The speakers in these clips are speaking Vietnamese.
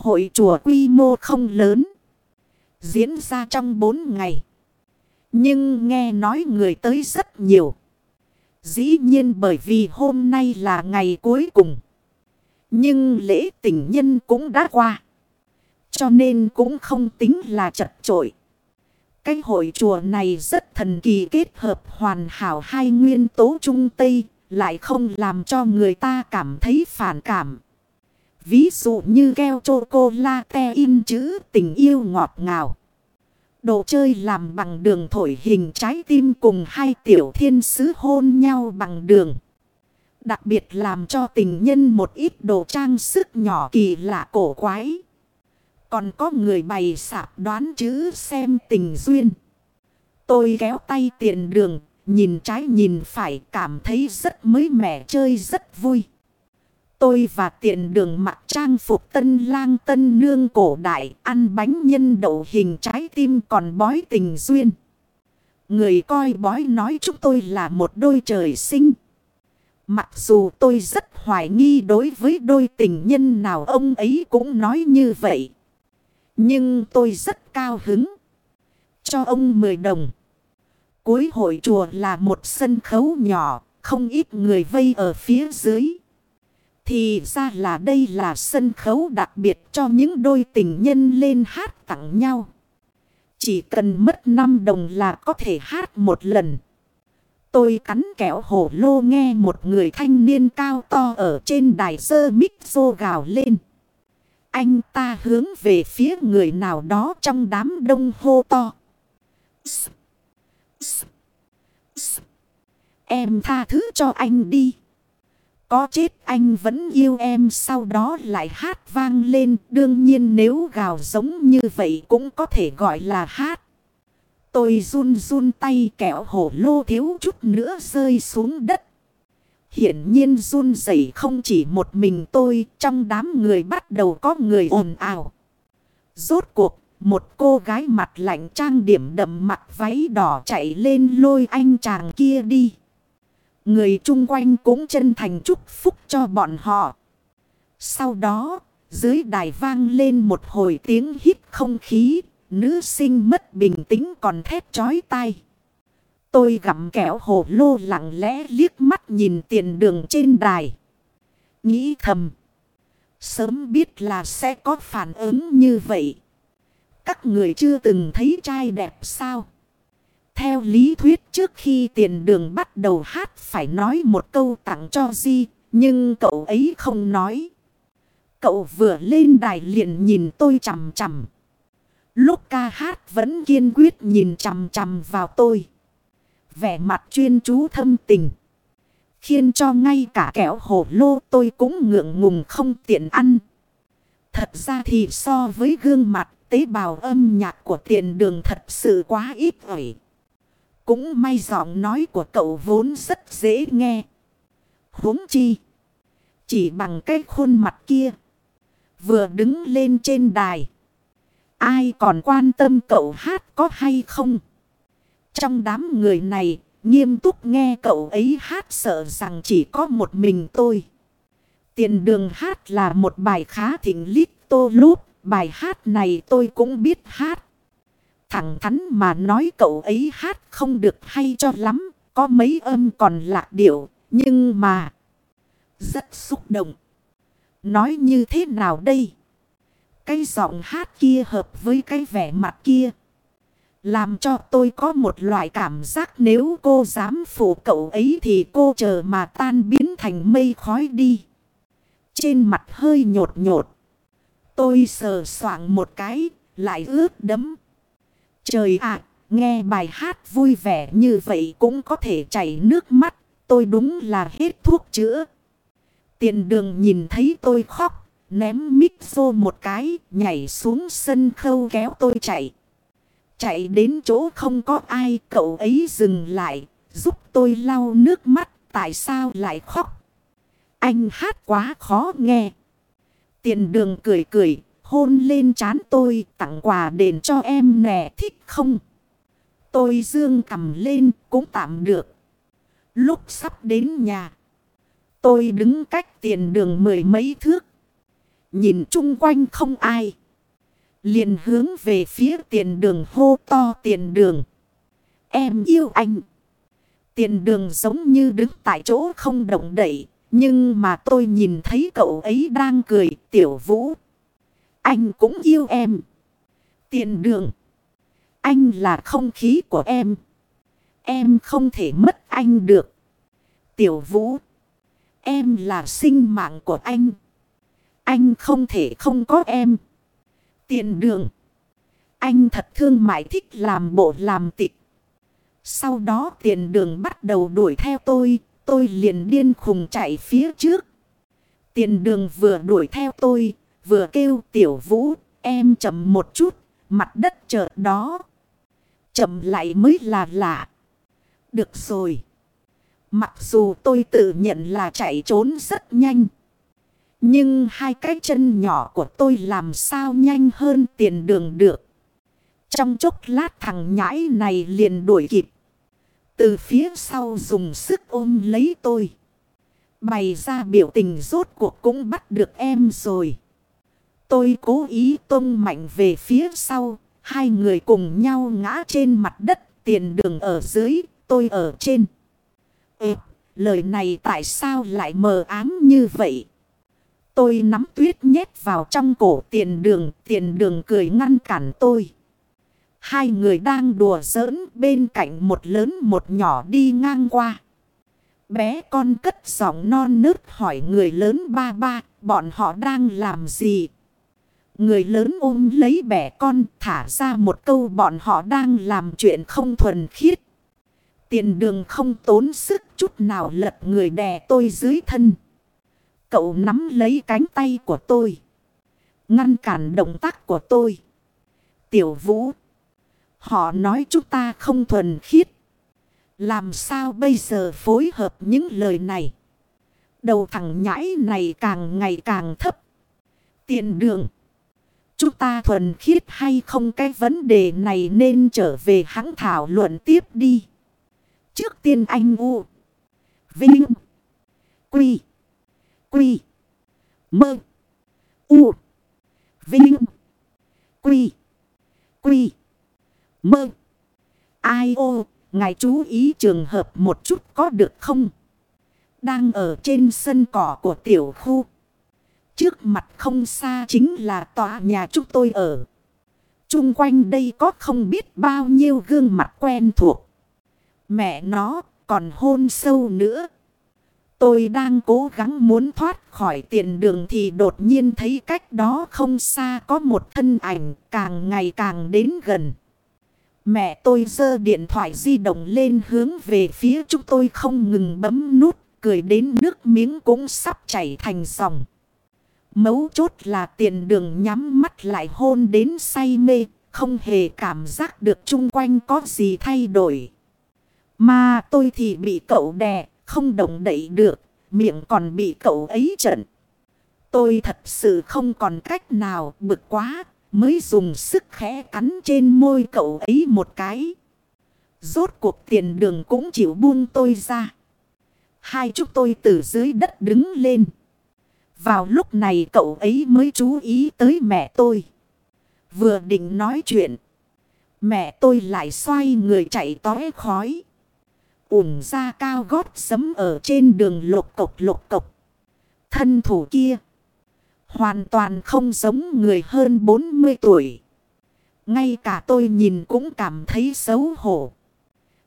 Hội chùa quy mô không lớn. Diễn ra trong 4 ngày. Nhưng nghe nói người tới rất nhiều. Dĩ nhiên bởi vì hôm nay là ngày cuối cùng. Nhưng lễ tình nhân cũng đã qua. Cho nên cũng không tính là chật trội. Cái hội chùa này rất thần kỳ kết hợp hoàn hảo hai nguyên tố trung tây. Lại không làm cho người ta cảm thấy phản cảm. Ví dụ như keo chocolate in chữ tình yêu ngọt ngào. Đồ chơi làm bằng đường thổi hình trái tim cùng hai tiểu thiên sứ hôn nhau bằng đường. Đặc biệt làm cho tình nhân một ít đồ trang sức nhỏ kỳ lạ cổ quái. Còn có người bày sạp đoán chữ xem tình duyên. Tôi kéo tay tiền đường, nhìn trái nhìn phải cảm thấy rất mới mẻ chơi rất vui. Tôi và tiện đường mặc trang phục tân lang tân nương cổ đại ăn bánh nhân đậu hình trái tim còn bói tình duyên. Người coi bói nói chúng tôi là một đôi trời sinh. Mặc dù tôi rất hoài nghi đối với đôi tình nhân nào ông ấy cũng nói như vậy. Nhưng tôi rất cao hứng. Cho ông 10 đồng. Cuối hội chùa là một sân khấu nhỏ, không ít người vây ở phía dưới. Thì ra là đây là sân khấu đặc biệt cho những đôi tình nhân lên hát tặng nhau. Chỉ cần mất 5 đồng là có thể hát một lần. Tôi cắn kẹo hổ lô nghe một người thanh niên cao to ở trên đài sơ mít xô gào lên. Anh ta hướng về phía người nào đó trong đám đông hô to. Em tha thứ cho anh đi. Có chết anh vẫn yêu em sau đó lại hát vang lên. Đương nhiên nếu gào giống như vậy cũng có thể gọi là hát. Tôi run run tay kẹo hổ lô thiếu chút nữa rơi xuống đất. Hiển nhiên run rẩy không chỉ một mình tôi, trong đám người bắt đầu có người ồn ào. Rốt cuộc, một cô gái mặt lạnh trang điểm đậm mặt váy đỏ chạy lên lôi anh chàng kia đi. Người chung quanh cũng chân thành chúc phúc cho bọn họ. Sau đó, dưới đài vang lên một hồi tiếng hít không khí, nữ sinh mất bình tĩnh còn thét chói tai. Tôi gặm kẹo hồ lô lặng lẽ liếc mắt nhìn tiền đường trên đài. Nghĩ thầm. Sớm biết là sẽ có phản ứng như vậy. Các người chưa từng thấy trai đẹp sao? Theo lý thuyết trước khi tiền đường bắt đầu hát phải nói một câu tặng cho Di. Nhưng cậu ấy không nói. Cậu vừa lên đài liền nhìn tôi chằm chằm. Lúc ca hát vẫn kiên quyết nhìn chằm chằm vào tôi. Vẻ mặt chuyên chú thâm tình. Khiến cho ngay cả kẹo hổ lô tôi cũng ngượng ngùng không tiện ăn. Thật ra thì so với gương mặt tế bào âm nhạc của tiền đường thật sự quá ít ỏi. Cũng may giọng nói của cậu vốn rất dễ nghe. huống chi. Chỉ bằng cái khuôn mặt kia. Vừa đứng lên trên đài. Ai còn quan tâm cậu hát có hay không? Trong đám người này, nghiêm túc nghe cậu ấy hát sợ rằng chỉ có một mình tôi. Tiền đường hát là một bài khá thịnh lít tô lúp. Bài hát này tôi cũng biết hát. Thẳng thắn mà nói cậu ấy hát không được hay cho lắm. Có mấy âm còn lạc điệu. Nhưng mà... Rất xúc động. Nói như thế nào đây? Cái giọng hát kia hợp với cái vẻ mặt kia. Làm cho tôi có một loại cảm giác nếu cô dám phụ cậu ấy thì cô chờ mà tan biến thành mây khói đi. Trên mặt hơi nhột nhột. Tôi sờ soạng một cái, lại ướt đấm. Trời ạ, nghe bài hát vui vẻ như vậy cũng có thể chảy nước mắt. Tôi đúng là hết thuốc chữa. Tiền đường nhìn thấy tôi khóc, ném mic vô một cái, nhảy xuống sân khâu kéo tôi chạy. Chạy đến chỗ không có ai, cậu ấy dừng lại, giúp tôi lau nước mắt, tại sao lại khóc? Anh hát quá khó nghe. Tiền đường cười cười, hôn lên chán tôi, tặng quà đền cho em nè, thích không? Tôi dương cầm lên, cũng tạm được. Lúc sắp đến nhà, tôi đứng cách tiền đường mười mấy thước. Nhìn chung quanh không ai. Liền hướng về phía tiền đường hô to tiền đường. Em yêu anh. Tiền đường giống như đứng tại chỗ không động đậy. Nhưng mà tôi nhìn thấy cậu ấy đang cười tiểu vũ. Anh cũng yêu em. Tiền đường. Anh là không khí của em. Em không thể mất anh được. Tiểu vũ. Em là sinh mạng của anh. Anh không thể không có em. Tiền đường. Anh thật thương mại thích làm bộ làm tịch. Sau đó tiền đường bắt đầu đuổi theo tôi. Tôi liền điên khùng chạy phía trước. Tiền đường vừa đuổi theo tôi. Vừa kêu tiểu vũ. Em chậm một chút. Mặt đất chợt đó. Chậm lại mới là lạ. Được rồi. Mặc dù tôi tự nhận là chạy trốn rất nhanh. Nhưng hai cái chân nhỏ của tôi làm sao nhanh hơn tiền đường được. Trong chốc lát thằng nhãi này liền đuổi kịp. Từ phía sau dùng sức ôm lấy tôi. Bày ra biểu tình rốt cuộc cũng bắt được em rồi. Tôi cố ý tung mạnh về phía sau. Hai người cùng nhau ngã trên mặt đất. Tiền đường ở dưới, tôi ở trên. Ê, lời này tại sao lại mờ ám như vậy? Tôi nắm tuyết nhét vào trong cổ tiền đường. Tiền đường cười ngăn cản tôi. Hai người đang đùa giỡn bên cạnh một lớn một nhỏ đi ngang qua. Bé con cất giọng non nớt hỏi người lớn ba ba, bọn họ đang làm gì? Người lớn ôm lấy bẻ con, thả ra một câu bọn họ đang làm chuyện không thuần khiết. Tiền đường không tốn sức chút nào lật người đè tôi dưới thân. Cậu nắm lấy cánh tay của tôi. Ngăn cản động tác của tôi. Tiểu vũ. Họ nói chúng ta không thuần khiết. Làm sao bây giờ phối hợp những lời này? Đầu thằng nhãi này càng ngày càng thấp. Tiền đường. Chúng ta thuần khiết hay không cái vấn đề này nên trở về hãng thảo luận tiếp đi. Trước tiên anh U. Vinh. Quy. Quy. Mơ. U. Vinh. Quy. Quy. Mơ. Ai ô. Ngài chú ý trường hợp một chút có được không? Đang ở trên sân cỏ của tiểu khu. Trước mặt không xa chính là tòa nhà chúng tôi ở. Trung quanh đây có không biết bao nhiêu gương mặt quen thuộc. Mẹ nó còn hôn sâu nữa. Tôi đang cố gắng muốn thoát khỏi tiền đường thì đột nhiên thấy cách đó không xa có một thân ảnh càng ngày càng đến gần. Mẹ tôi giơ điện thoại di động lên hướng về phía chúng tôi không ngừng bấm nút, cười đến nước miếng cũng sắp chảy thành dòng. Mấu chốt là tiền đường nhắm mắt lại hôn đến say mê, không hề cảm giác được chung quanh có gì thay đổi. Mà tôi thì bị cậu đè, không động đậy được, miệng còn bị cậu ấy trận. Tôi thật sự không còn cách nào bực quá, mới dùng sức khẽ cắn trên môi cậu ấy một cái. Rốt cuộc tiền đường cũng chịu buông tôi ra. Hai chúng tôi từ dưới đất đứng lên. Vào lúc này cậu ấy mới chú ý tới mẹ tôi. Vừa định nói chuyện. Mẹ tôi lại xoay người chạy tói khói ủng ra cao gót sấm ở trên đường lục cộc lục cộc. Thân thủ kia. Hoàn toàn không giống người hơn 40 tuổi. Ngay cả tôi nhìn cũng cảm thấy xấu hổ.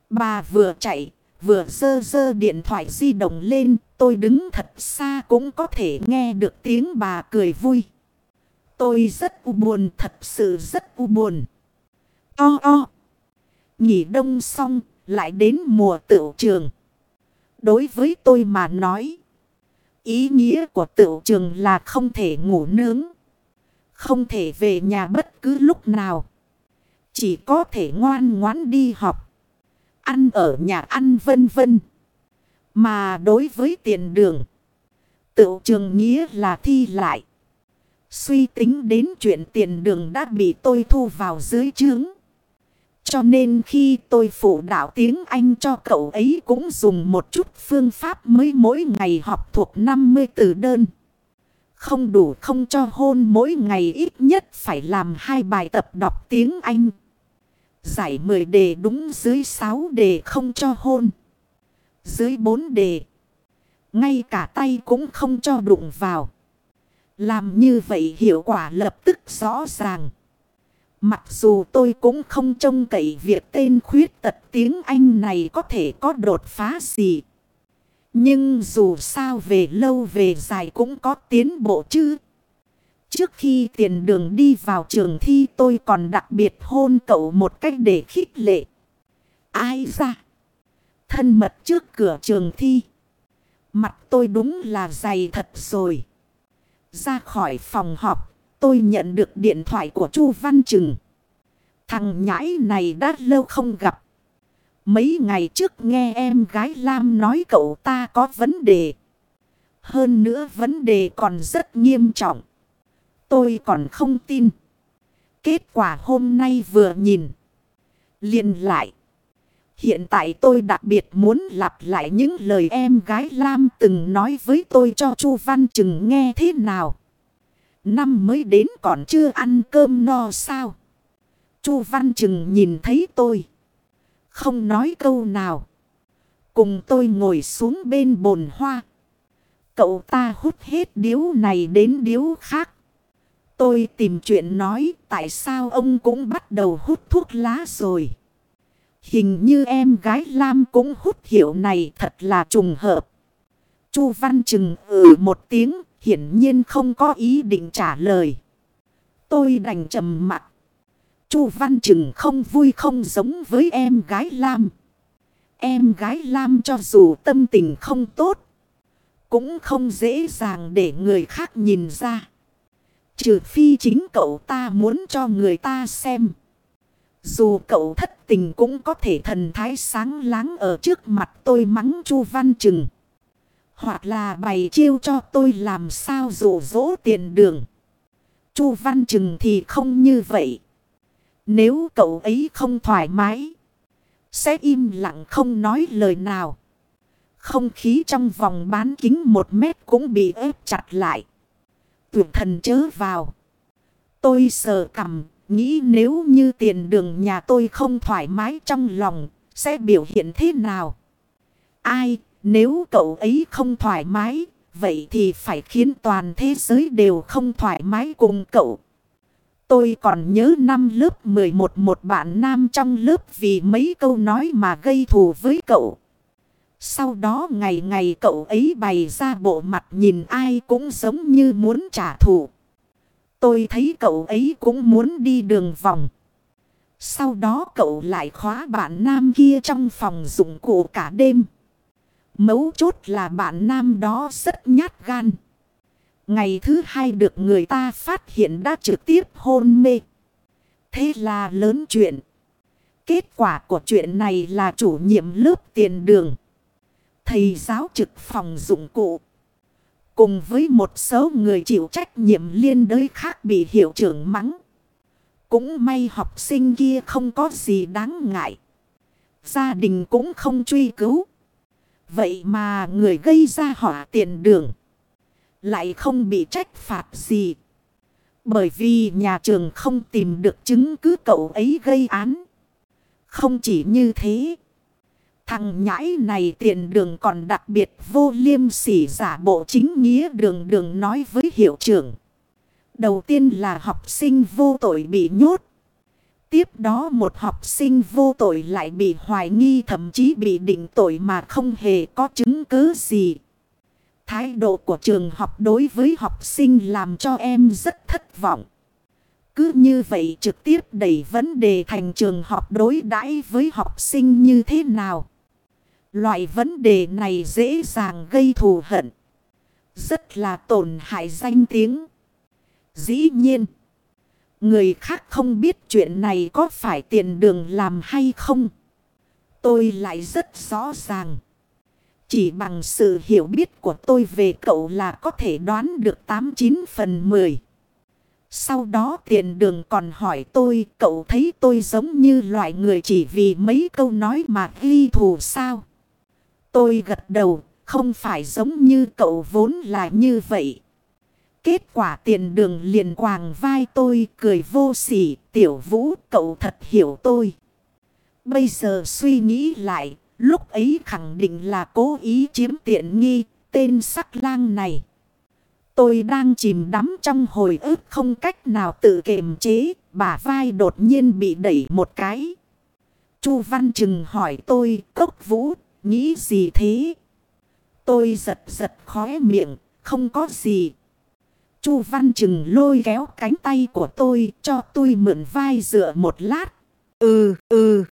Bà vừa chạy, vừa dơ dơ điện thoại di động lên. Tôi đứng thật xa cũng có thể nghe được tiếng bà cười vui. Tôi rất u buồn, thật sự rất u buồn. O o. Nghỉ đông xong, lại đến mùa tựu trường. Đối với tôi mà nói. Ý nghĩa của tựu trường là không thể ngủ nướng. Không thể về nhà bất cứ lúc nào. Chỉ có thể ngoan ngoãn đi học. Ăn ở nhà ăn vân vân. Mà đối với tiền đường. tự trường nghĩa là thi lại. Suy tính đến chuyện tiền đường đã bị tôi thu vào dưới chướng. Cho nên khi tôi phụ đạo tiếng Anh cho cậu ấy cũng dùng một chút phương pháp mới mỗi ngày học thuộc 50 từ đơn. Không đủ không cho hôn mỗi ngày ít nhất phải làm hai bài tập đọc tiếng Anh. Giải 10 đề đúng dưới 6 đề không cho hôn. Dưới 4 đề. Ngay cả tay cũng không cho đụng vào. Làm như vậy hiệu quả lập tức rõ ràng. Mặc dù tôi cũng không trông cậy việc tên khuyết tật tiếng Anh này có thể có đột phá gì. Nhưng dù sao về lâu về dài cũng có tiến bộ chứ. Trước khi tiền đường đi vào trường thi tôi còn đặc biệt hôn cậu một cách để khích lệ. Ai ra? Thân mật trước cửa trường thi. Mặt tôi đúng là dày thật rồi. Ra khỏi phòng họp, tôi nhận được điện thoại của Chu Văn Trừng. Thằng nhãi này đã lâu không gặp. Mấy ngày trước nghe em gái Lam nói cậu ta có vấn đề. Hơn nữa vấn đề còn rất nghiêm trọng. Tôi còn không tin. Kết quả hôm nay vừa nhìn. liền lại. Hiện tại tôi đặc biệt muốn lặp lại những lời em gái Lam từng nói với tôi cho Chu Văn Trừng nghe thế nào. Năm mới đến còn chưa ăn cơm no sao. Chu Văn Trừng nhìn thấy tôi. Không nói câu nào. Cùng tôi ngồi xuống bên bồn hoa. Cậu ta hút hết điếu này đến điếu khác. Tôi tìm chuyện nói tại sao ông cũng bắt đầu hút thuốc lá rồi. Hình như em gái Lam cũng hút hiệu này thật là trùng hợp. Chu Văn Trừng ừ một tiếng, hiển nhiên không có ý định trả lời. Tôi đành trầm mặt. Chu Văn Trừng không vui không giống với em gái Lam. Em gái Lam cho dù tâm tình không tốt, cũng không dễ dàng để người khác nhìn ra. Trừ phi chính cậu ta muốn cho người ta xem. Dù cậu thất tình cũng có thể thần thái sáng láng ở trước mặt tôi mắng Chu Văn Trừng. Hoặc là bày chiêu cho tôi làm sao rủ rỗ tiền đường. Chu Văn Trừng thì không như vậy. Nếu cậu ấy không thoải mái. Sẽ im lặng không nói lời nào. Không khí trong vòng bán kính một mét cũng bị ép chặt lại. Tuyệt thần chớ vào. Tôi sờ cầm Nghĩ nếu như tiền đường nhà tôi không thoải mái trong lòng, sẽ biểu hiện thế nào? Ai, nếu cậu ấy không thoải mái, vậy thì phải khiến toàn thế giới đều không thoải mái cùng cậu. Tôi còn nhớ năm lớp 11 một bạn nam trong lớp vì mấy câu nói mà gây thù với cậu. Sau đó ngày ngày cậu ấy bày ra bộ mặt nhìn ai cũng giống như muốn trả thù. Tôi thấy cậu ấy cũng muốn đi đường vòng. Sau đó cậu lại khóa bạn nam kia trong phòng dụng cụ cả đêm. Mấu chốt là bạn nam đó rất nhát gan. Ngày thứ hai được người ta phát hiện đã trực tiếp hôn mê. Thế là lớn chuyện. Kết quả của chuyện này là chủ nhiệm lớp tiền đường. Thầy giáo trực phòng dụng cụ. Cùng với một số người chịu trách nhiệm liên đới khác bị hiệu trưởng mắng. Cũng may học sinh kia không có gì đáng ngại. Gia đình cũng không truy cứu. Vậy mà người gây ra họa tiền đường. Lại không bị trách phạt gì. Bởi vì nhà trường không tìm được chứng cứ cậu ấy gây án. Không chỉ như thế. Thằng nhãi này tiền đường còn đặc biệt, vô liêm sỉ giả bộ chính nghĩa đường đường nói với hiệu trưởng. Đầu tiên là học sinh vô tội bị nhốt. Tiếp đó một học sinh vô tội lại bị hoài nghi, thậm chí bị định tội mà không hề có chứng cứ gì. Thái độ của trường học đối với học sinh làm cho em rất thất vọng. Cứ như vậy trực tiếp đẩy vấn đề thành trường học đối đãi với học sinh như thế nào. Loại vấn đề này dễ dàng gây thù hận. Rất là tổn hại danh tiếng. Dĩ nhiên. Người khác không biết chuyện này có phải tiền đường làm hay không. Tôi lại rất rõ ràng. Chỉ bằng sự hiểu biết của tôi về cậu là có thể đoán được 89 phần 10. Sau đó tiền đường còn hỏi tôi, cậu thấy tôi giống như loại người chỉ vì mấy câu nói mà ghi thù sao. Tôi gật đầu, không phải giống như cậu vốn là như vậy. Kết quả tiền đường liền quàng vai tôi cười vô sỉ. Tiểu vũ cậu thật hiểu tôi. Bây giờ suy nghĩ lại. Lúc ấy khẳng định là cố ý chiếm tiện nghi. Tên sắc lang này. Tôi đang chìm đắm trong hồi ức không cách nào tự kiềm chế. Bả vai đột nhiên bị đẩy một cái. Chu Văn Trừng hỏi tôi, cốc vũ, nghĩ gì thế? Tôi giật giật khóe miệng, không có gì. Chu Văn Trừng lôi kéo cánh tay của tôi cho tôi mượn vai dựa một lát. Ừ, ừ,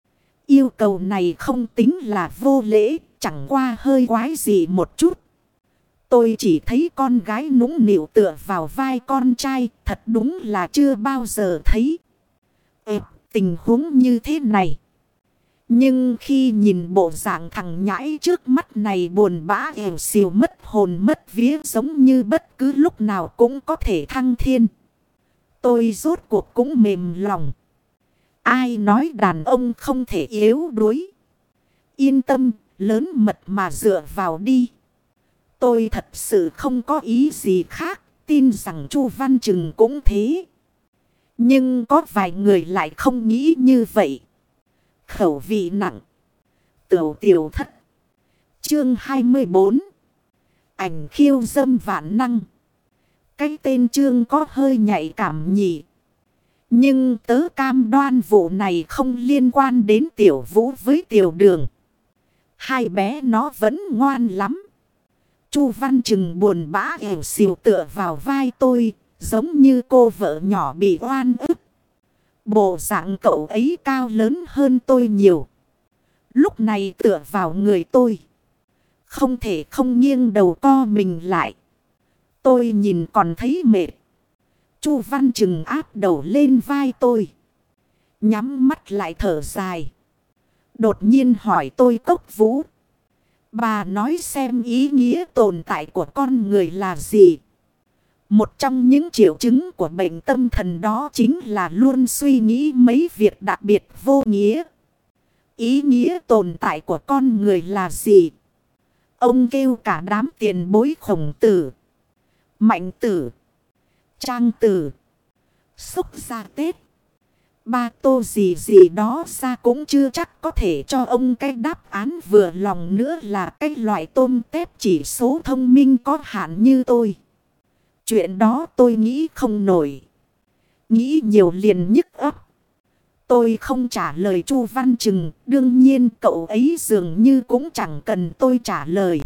yêu cầu này không tính là vô lễ, chẳng qua hơi quái gì một chút. Tôi chỉ thấy con gái nũng nịu tựa vào vai con trai, thật đúng là chưa bao giờ thấy. Ê, tình huống như thế này. Nhưng khi nhìn bộ dạng thằng nhãi trước mắt này buồn bã ẻo xìu mất hồn mất vía giống như bất cứ lúc nào cũng có thể thăng thiên. Tôi rốt cuộc cũng mềm lòng. Ai nói đàn ông không thể yếu đuối. Yên tâm, lớn mật mà dựa vào đi. Tôi thật sự không có ý gì khác, tin rằng Chu Văn Trừng cũng thế. Nhưng có vài người lại không nghĩ như vậy. Khẩu vị nặng. Tiểu tiểu thất. Chương 24. Ảnh khiêu dâm vạn năng. Cái tên chương có hơi nhạy cảm nhỉ. Nhưng tớ cam đoan vụ này không liên quan đến tiểu vũ với tiểu đường. Hai bé nó vẫn ngoan lắm. Chu Văn Trừng buồn bã ẻo xìu tựa vào vai tôi, giống như cô vợ nhỏ bị oan ức. Bộ dạng cậu ấy cao lớn hơn tôi nhiều. Lúc này tựa vào người tôi. Không thể không nghiêng đầu co mình lại. Tôi nhìn còn thấy mệt. Chu Văn Trừng áp đầu lên vai tôi. Nhắm mắt lại thở dài. Đột nhiên hỏi tôi cốc vũ. Bà nói xem ý nghĩa tồn tại của con người là gì. Một trong những triệu chứng của bệnh tâm thần đó chính là luôn suy nghĩ mấy việc đặc biệt vô nghĩa. Ý nghĩa tồn tại của con người là gì? Ông kêu cả đám tiền bối khổng tử, mạnh tử, trang tử, xúc ra Tết. Ba tô gì gì đó ra cũng chưa chắc có thể cho ông cái đáp án vừa lòng nữa là cái loại tôm tép chỉ số thông minh có hạn như tôi. Chuyện đó tôi nghĩ không nổi. Nghĩ nhiều liền nhức ấp. Tôi không trả lời Chu Văn Trừng. Đương nhiên cậu ấy dường như cũng chẳng cần tôi trả lời.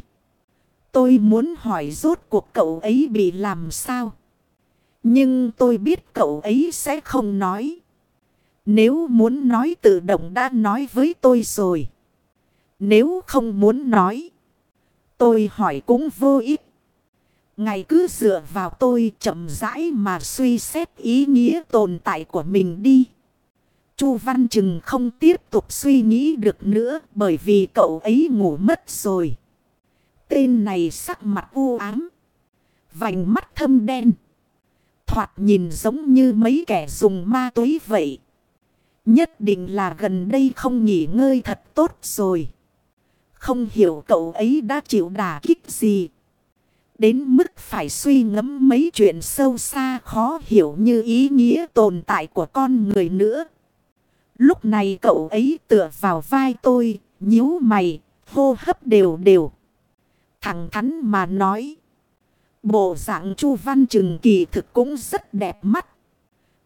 Tôi muốn hỏi rốt cuộc cậu ấy bị làm sao. Nhưng tôi biết cậu ấy sẽ không nói. Nếu muốn nói tự động đã nói với tôi rồi. Nếu không muốn nói. Tôi hỏi cũng vô ích. Ngày cứ dựa vào tôi chậm rãi mà suy xét ý nghĩa tồn tại của mình đi. Chu Văn Trừng không tiếp tục suy nghĩ được nữa bởi vì cậu ấy ngủ mất rồi. Tên này sắc mặt u ám. Vành mắt thâm đen. Thoạt nhìn giống như mấy kẻ dùng ma túy vậy. Nhất định là gần đây không nghỉ ngơi thật tốt rồi. Không hiểu cậu ấy đã chịu đả kích gì. Đến mức phải suy ngẫm mấy chuyện sâu xa khó hiểu như ý nghĩa tồn tại của con người nữa. Lúc này cậu ấy tựa vào vai tôi, nhíu mày, hô hấp đều đều. Thẳng thắn mà nói. Bộ dạng Chu Văn Trừng kỳ thực cũng rất đẹp mắt.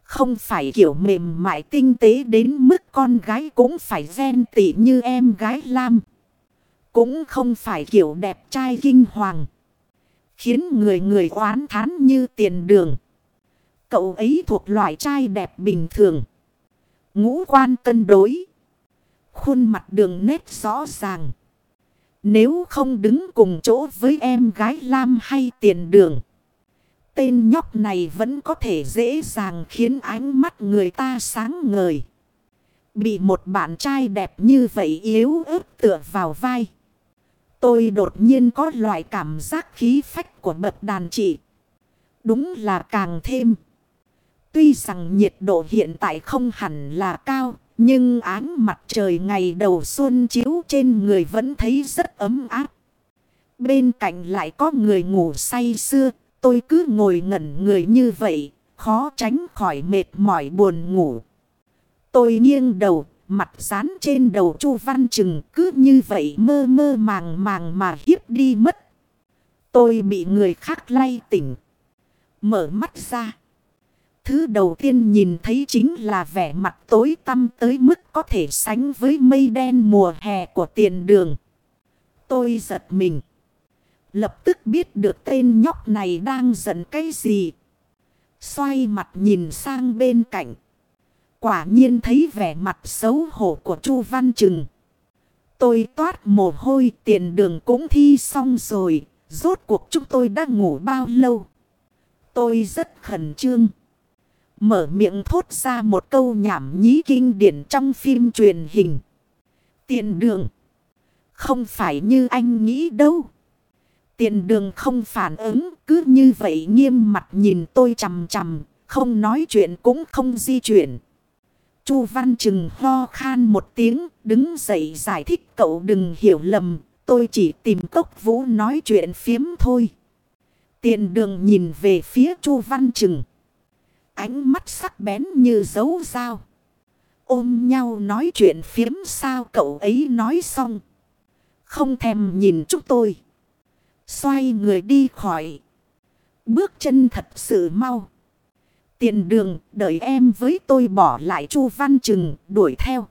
Không phải kiểu mềm mại tinh tế đến mức con gái cũng phải ghen tị như em gái Lam. Cũng không phải kiểu đẹp trai kinh hoàng. Khiến người người oán thán như tiền đường. Cậu ấy thuộc loại trai đẹp bình thường. Ngũ quan cân đối. Khuôn mặt đường nét rõ ràng. Nếu không đứng cùng chỗ với em gái Lam hay tiền đường. Tên nhóc này vẫn có thể dễ dàng khiến ánh mắt người ta sáng ngời. Bị một bạn trai đẹp như vậy yếu ớt tựa vào vai. Tôi đột nhiên có loại cảm giác khí phách của bậc đàn chị. Đúng là càng thêm. Tuy rằng nhiệt độ hiện tại không hẳn là cao. Nhưng áng mặt trời ngày đầu xuân chiếu trên người vẫn thấy rất ấm áp. Bên cạnh lại có người ngủ say xưa. tôi cứ ngồi ngẩn người như vậy, khó tránh khỏi mệt mỏi buồn ngủ. Tôi nghiêng đầu, mặt dán trên đầu Chu Văn Trừng cứ như vậy mơ mơ màng màng mà hiếp đi mất. Tôi bị người khác lay tỉnh. Mở mắt ra. Thứ đầu tiên nhìn thấy chính là vẻ mặt tối tăm tới mức có thể sánh với mây đen mùa hè của tiền đường. Tôi giật mình. Lập tức biết được tên nhóc này đang giận cái gì. Xoay mặt nhìn sang bên cạnh. Quả nhiên thấy vẻ mặt xấu hổ của Chu Văn Trừng. Tôi toát mồ hôi, tiền đường cũng thi xong rồi. Rốt cuộc chúng tôi đã ngủ bao lâu? Tôi rất khẩn trương. Mở miệng thốt ra một câu nhảm nhí kinh điển trong phim truyền hình. Tiền đường. Không phải như anh nghĩ đâu. Tiền đường không phản ứng. Cứ như vậy nghiêm mặt nhìn tôi chằm chằm. Không nói chuyện cũng không di chuyển. Chu Văn Trừng ho khan một tiếng. Đứng dậy giải thích, cậu đừng hiểu lầm. Tôi chỉ tìm cốc vũ nói chuyện phiếm thôi. Tiền đường nhìn về phía Chu Văn Trừng. Ánh mắt sắc bén như dấu dao. Ôm nhau nói chuyện phiếm, sao cậu ấy nói xong. Không thèm nhìn chúng tôi. Xoay người đi khỏi. Bước chân thật sự mau. Tiền đường, đợi em với tôi bỏ lại Chu Văn Trừng đuổi theo.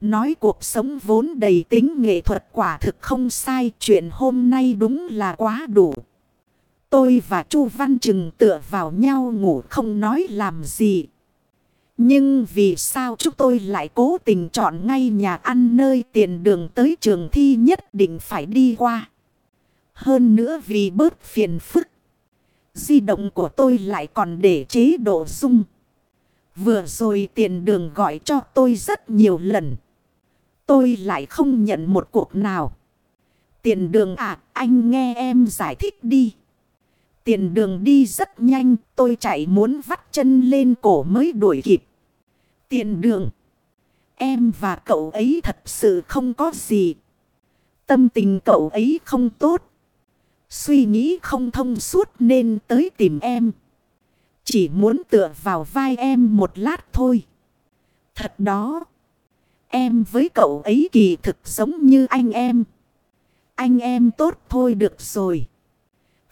Nói cuộc sống vốn đầy tính nghệ thuật quả thực không sai. Chuyện hôm nay đúng là quá đủ. Tôi và Chu Văn Trừng tựa vào nhau ngủ không nói làm gì. Nhưng vì sao chúng tôi lại cố tình chọn ngay nhà ăn nơi tiền đường tới trường thi nhất định phải đi qua. Hơn nữa vì bớt phiền phức. Di động của tôi lại còn để chế độ dung. Vừa rồi tiền đường gọi cho tôi rất nhiều lần. Tôi lại không nhận một cuộc nào. Tiền đường à, anh nghe em giải thích đi. Tiền đường đi rất nhanh, tôi chạy muốn vắt chân lên cổ mới đuổi kịp. Tiền đường. Em và cậu ấy thật sự không có gì. Tâm tình cậu ấy không tốt. Suy nghĩ không thông suốt nên tới tìm em. Chỉ muốn tựa vào vai em một lát thôi. Thật đó. Em với cậu ấy kỳ thực giống như anh em. Anh em tốt thôi được rồi.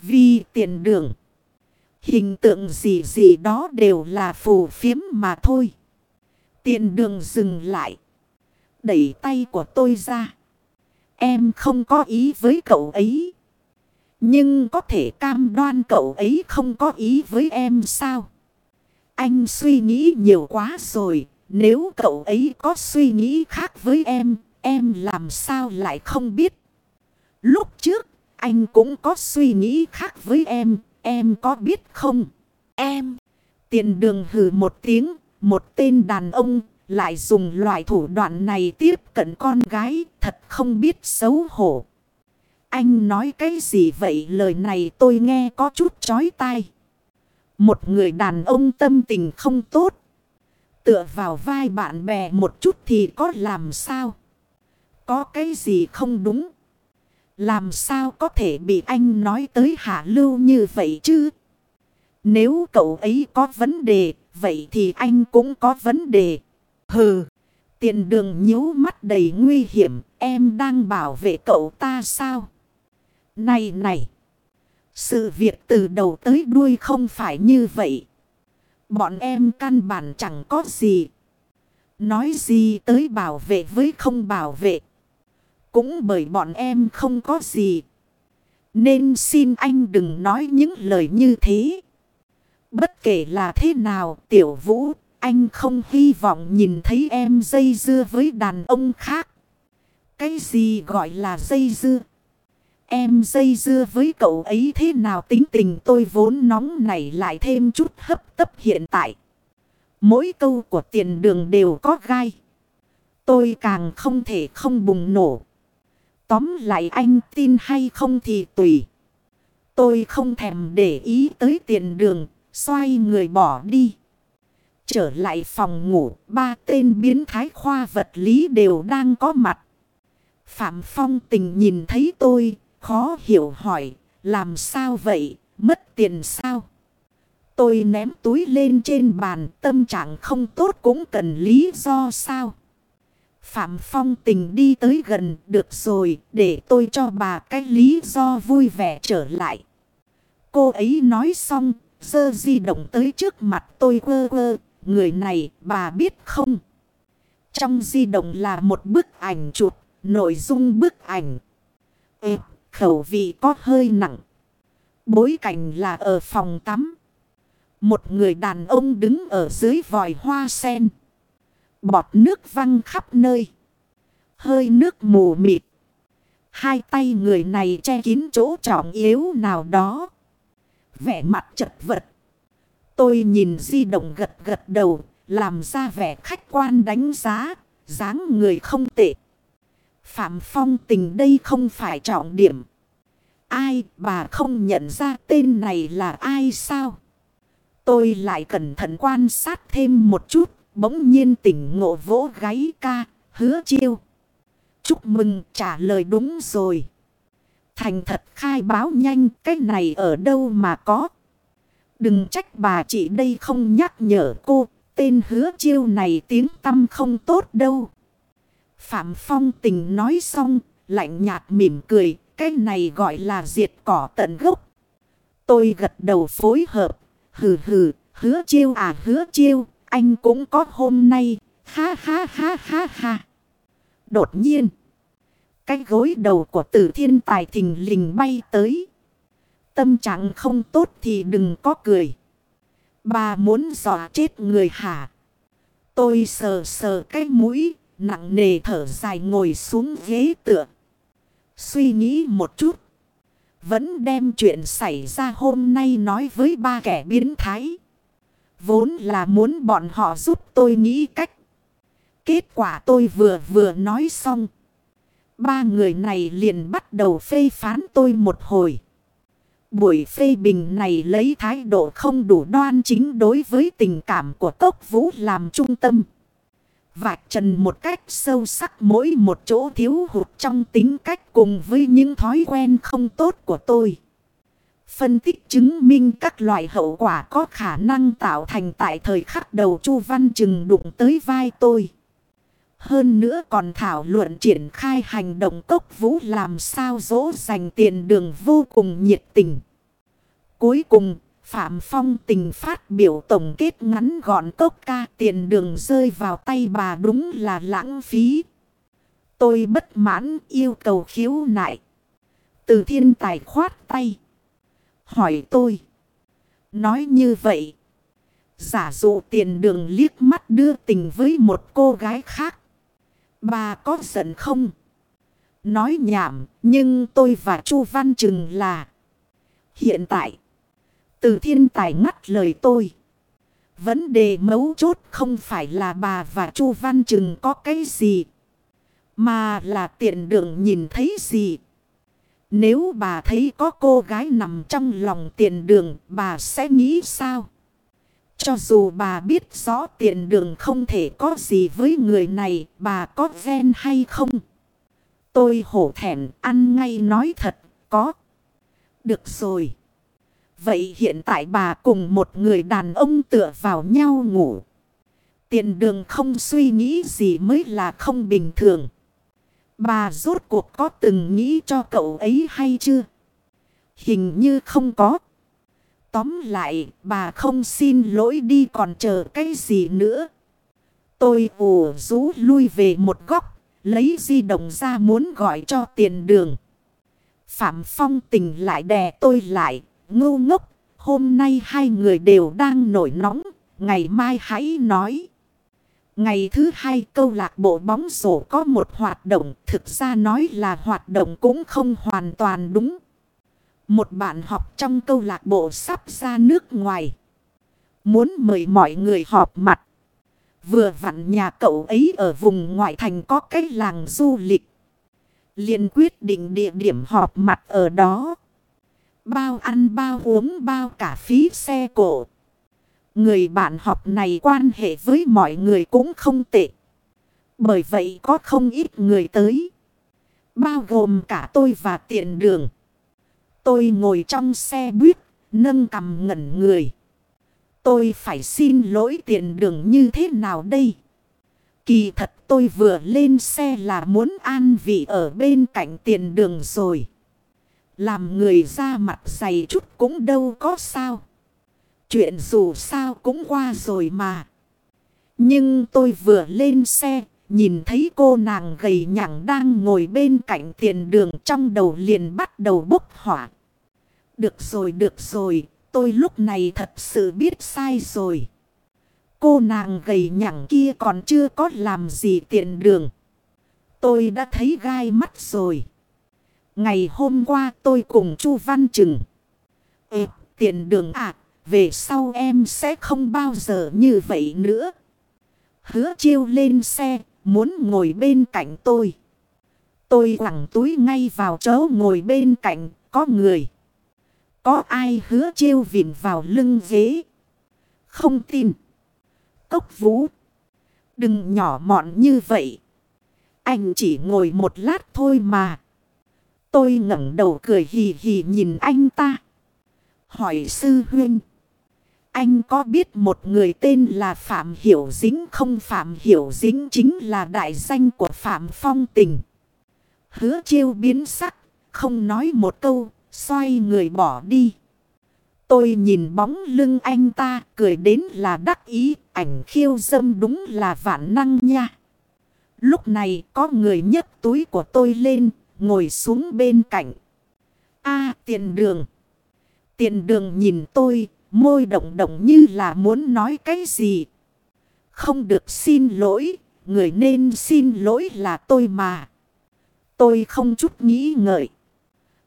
Vì tiền đường. Hình tượng gì gì đó đều là phù phiếm mà thôi. Tiền đường dừng lại. Đẩy tay của tôi ra. Em không có ý với cậu ấy. Nhưng có thể cam đoan cậu ấy không có ý với em sao? Anh suy nghĩ nhiều quá rồi. Nếu cậu ấy có suy nghĩ khác với em, em làm sao lại không biết? Lúc trước, anh cũng có suy nghĩ khác với em, em có biết không? Em, tiền đường hử một tiếng, một tên đàn ông lại dùng loại thủ đoạn này tiếp cận con gái, thật không biết xấu hổ. Anh nói cái gì vậy lời này tôi nghe có chút chói tai. Một người đàn ông tâm tình không tốt. Tựa vào vai bạn bè một chút thì có làm sao? Có cái gì không đúng? Làm sao có thể bị anh nói tới hạ lưu như vậy chứ? Nếu cậu ấy có vấn đề, vậy thì anh cũng có vấn đề. Hừ, tiền đường nhíu mắt đầy nguy hiểm, em đang bảo vệ cậu ta sao? Này này, sự việc từ đầu tới đuôi không phải như vậy. Bọn em căn bản chẳng có gì. Nói gì tới bảo vệ với không bảo vệ. Cũng bởi bọn em không có gì. Nên xin anh đừng nói những lời như thế. Bất kể là thế nào tiểu vũ, anh không hy vọng nhìn thấy em dây dưa với đàn ông khác. Cái gì gọi là dây dưa? Em dây dưa với cậu ấy thế nào tính tình tôi vốn nóng này lại thêm chút hấp tấp hiện tại. Mỗi câu của tiền đường đều có gai. Tôi càng không thể không bùng nổ. Tóm lại anh tin hay không thì tùy. Tôi không thèm để ý tới tiền đường, xoay người bỏ đi. Trở lại phòng ngủ, ba tên biến thái khoa vật lý đều đang có mặt. Phạm Phong tình nhìn thấy tôi, khó hiểu hỏi, làm sao vậy, mất tiền sao? Tôi ném túi lên trên bàn, tâm trạng không tốt cũng cần lý do sao? Phạm Phong tình đi tới gần, được rồi, để tôi cho bà cái lý do vui vẻ trở lại. Cô ấy nói xong, dơ di động tới trước mặt tôi quơ quơ, người này bà biết không? Trong di động là một bức ảnh chụp, nội dung bức ảnh. Ê, khẩu vị có hơi nặng. Bối cảnh là ở phòng tắm. Một người đàn ông đứng ở dưới vòi hoa sen. Bọt nước văng khắp nơi. Hơi nước mù mịt. Hai tay người này che kín chỗ trọng yếu nào đó. Vẻ mặt chật vật. Tôi nhìn di động gật gật đầu. Làm ra vẻ khách quan đánh giá. dáng người không tệ. Phạm Phong tình đây không phải trọng điểm. Ai bà không nhận ra tên này là ai sao? Tôi lại cẩn thận quan sát thêm một chút. Bỗng nhiên tỉnh ngộ vỗ gáy ca. Hứa chiêu. Chúc mừng, trả lời đúng rồi. Thành thật khai báo nhanh, cái này ở đâu mà có. Đừng trách bà chị đây không nhắc nhở cô. Tên hứa chiêu này tiếng tâm không tốt đâu. Phạm Phong tình nói xong, lạnh nhạt mỉm cười, cái này gọi là diệt cỏ tận gốc. Tôi gật đầu phối hợp, hừ hừ, hứa chiêu à hứa chiêu, anh cũng có hôm nay, ha ha ha ha ha. Đột nhiên, cái gối đầu của tử thiên tài thình lình bay tới. Tâm trạng không tốt thì đừng có cười. Bà muốn dọa chết người hả? Tôi sờ sờ cái mũi, nặng nề thở dài ngồi xuống ghế tựa. Suy nghĩ một chút. Vẫn đem chuyện xảy ra hôm nay nói với ba kẻ biến thái. Vốn là muốn bọn họ giúp tôi nghĩ cách. Kết quả tôi vừa vừa nói xong. Ba người này liền bắt đầu phê phán tôi một hồi. Buổi phê bình này lấy thái độ không đủ đoan chính đối với tình cảm của Tốc Vũ làm trung tâm. Vạch trần một cách sâu sắc mỗi một chỗ thiếu hụt trong tính cách cùng với những thói quen không tốt của tôi. Phân tích chứng minh các loại hậu quả có khả năng tạo thành tại thời khắc đầu Chu Văn Trừng đụng tới vai tôi. Hơn nữa còn thảo luận triển khai hành động cốc vũ làm sao dỗ dành tiền đường vô cùng nhiệt tình. Cuối cùng, Phạm Phong tình phát biểu tổng kết ngắn gọn cốc ca tiền đường rơi vào tay bà đúng là lãng phí. Tôi bất mãn yêu cầu khiếu nại. Từ thiên tài khoát tay. Hỏi tôi. Nói như vậy. Giả dụ tiền đường liếc mắt đưa tình với một cô gái khác. Bà có giận không? Nói nhảm, nhưng tôi và Chu Văn Trừng là... Hiện tại, từ thiên tài ngắt lời tôi. Vấn đề mấu chốt không phải là bà và Chu Văn Trừng có cái gì. Mà là tiện đường nhìn thấy gì. Nếu bà thấy có cô gái nằm trong lòng tiền đường, bà sẽ nghĩ sao? Cho dù bà biết rõ tiền đường không thể có gì với người này, bà có ven hay không? Tôi hổ thẹn ăn ngay nói thật, có. Được rồi. Vậy hiện tại bà cùng một người đàn ông tựa vào nhau ngủ. Tiền đường không suy nghĩ gì mới là không bình thường. Bà rốt cuộc có từng nghĩ cho cậu ấy hay chưa? Hình như không có. Tóm lại, bà không xin lỗi đi còn chờ cái gì nữa. Tôi ủ rú lui về một góc, lấy di động ra muốn gọi cho tiền đường. Phạm Phong tình lại đè tôi lại, ngu ngốc. Hôm nay hai người đều đang nổi nóng, ngày mai hãy nói. Ngày thứ hai câu lạc bộ bóng rổ có một hoạt động, thực ra nói là hoạt động cũng không hoàn toàn đúng. Một bạn học trong câu lạc bộ sắp ra nước ngoài. Muốn mời mọi người họp mặt. Vừa vặn nhà cậu ấy ở vùng ngoại thành có cái làng du lịch. liền quyết định địa điểm họp mặt ở đó. Bao ăn bao uống bao cả phí xe cổ. Người bạn học này quan hệ với mọi người cũng không tệ. Bởi vậy có không ít người tới. Bao gồm cả tôi và tiện đường. Tôi ngồi trong xe buýt, nâng cầm ngẩn người. Tôi phải xin lỗi tiền đường như thế nào đây? Kỳ thật tôi vừa lên xe là muốn an vị ở bên cạnh tiền đường rồi. Làm người ra mặt dày chút cũng đâu có sao. Chuyện dù sao cũng qua rồi mà. Nhưng tôi vừa lên xe, nhìn thấy cô nàng gầy nhẳng đang ngồi bên cạnh tiền đường trong đầu liền bắt đầu bốc hỏa. Được rồi, được rồi, tôi lúc này thật sự biết sai rồi. Cô nàng gầy nhẳng kia còn chưa có làm gì tiện đường. Tôi đã thấy gai mắt rồi. Ngày hôm qua tôi cùng Chu Văn Trừng. Ê, tiện đường à, về sau em sẽ không bao giờ như vậy nữa. Hứa chiêu lên xe, muốn ngồi bên cạnh tôi. Tôi quẳng túi ngay vào chỗ ngồi bên cạnh, có người. Có ai hứa chiêu vịn vào lưng ghế? Không tin. Cốc vũ. Đừng nhỏ mọn như vậy. Anh chỉ ngồi một lát thôi mà. Tôi ngẩng đầu cười hì hì nhìn anh ta. Hỏi sư huynh. Anh có biết một người tên là Phạm Hiểu Dính không Phạm Hiểu Dính chính là đại danh của Phạm Phong Tình. Hứa chiêu biến sắc, không nói một câu, xoay người bỏ đi. Tôi nhìn bóng lưng anh ta, cười đến là đắc ý, ảnh khiêu dâm đúng là vạn năng nha. Lúc này có người nhấc túi của tôi lên, ngồi xuống bên cạnh. a tiền đường. Tiền đường nhìn tôi, môi động động như là muốn nói cái gì. Không được xin lỗi, người nên xin lỗi là tôi mà. Tôi không chút nghĩ ngợi.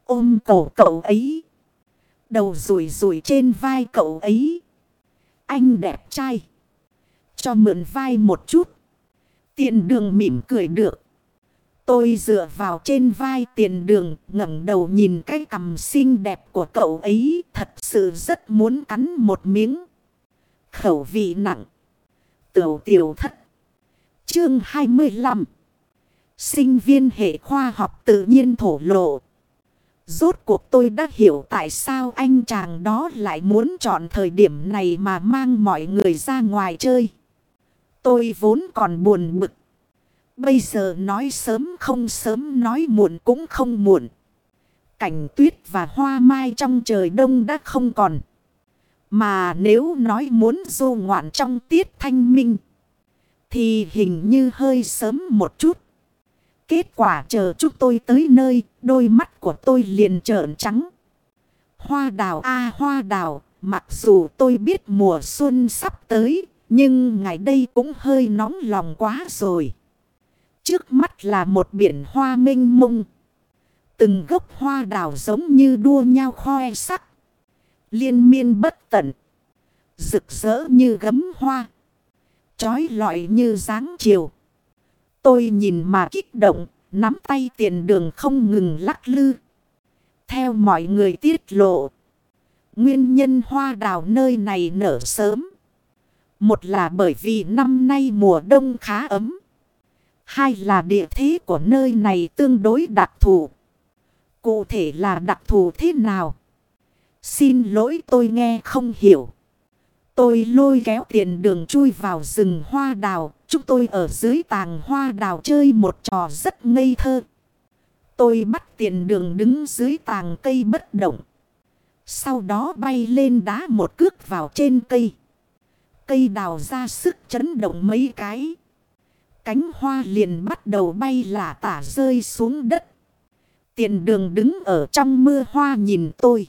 Ôm cậu cậu ấy. Đầu rủi rủi trên vai cậu ấy. Anh đẹp trai. Cho mượn vai một chút. Tiền đường mỉm cười được. Tôi dựa vào trên vai tiền đường, ngẩng đầu nhìn cái cằm xinh đẹp của cậu ấy, thật sự rất muốn cắn một miếng. Khẩu vị nặng. Tiểu tiểu thất. Chương 25. Sinh viên hệ khoa học tự nhiên thổ lộ. Rốt cuộc tôi đã hiểu tại sao anh chàng đó lại muốn chọn thời điểm này mà mang mọi người ra ngoài chơi. Tôi vốn còn buồn bực Bây giờ nói sớm không sớm, nói muộn cũng không muộn. Cảnh tuyết và hoa mai trong trời đông đã không còn. Mà nếu nói muốn du ngoạn trong tiết thanh minh. Thì hình như hơi sớm một chút. Kết quả chờ chúng tôi tới nơi. Đôi mắt của tôi liền trợn trắng. Hoa đào a, hoa đào. Mặc dù tôi biết mùa xuân sắp tới. Nhưng ngày đây cũng hơi nóng lòng quá rồi. Trước mắt là một biển hoa minh mông. Từng gốc hoa đào giống như đua nhau khoe sắc. Liên miên bất tận. Rực rỡ như gấm hoa. Chói lọi như dáng chiều. Tôi nhìn mà kích động. Nắm tay tiền đường không ngừng lắc lư. Theo mọi người tiết lộ. Nguyên nhân hoa đào nơi này nở sớm. Một là bởi vì năm nay mùa đông khá ấm. Hai là địa thế của nơi này tương đối đặc thù. Cụ thể là đặc thù thế nào? Xin lỗi, tôi nghe không hiểu. Tôi lôi kéo tiền đường chui vào rừng hoa đào. Chúng tôi ở dưới tàng hoa đào chơi một trò rất ngây thơ. Tôi bắt tiền đường đứng dưới tàng cây bất động. Sau đó bay lên đá một cước vào trên cây. Cây đào ra sức chấn động mấy cái. Cánh hoa liền bắt đầu bay lả tả rơi xuống đất. Tiền đường đứng ở trong mưa hoa nhìn tôi.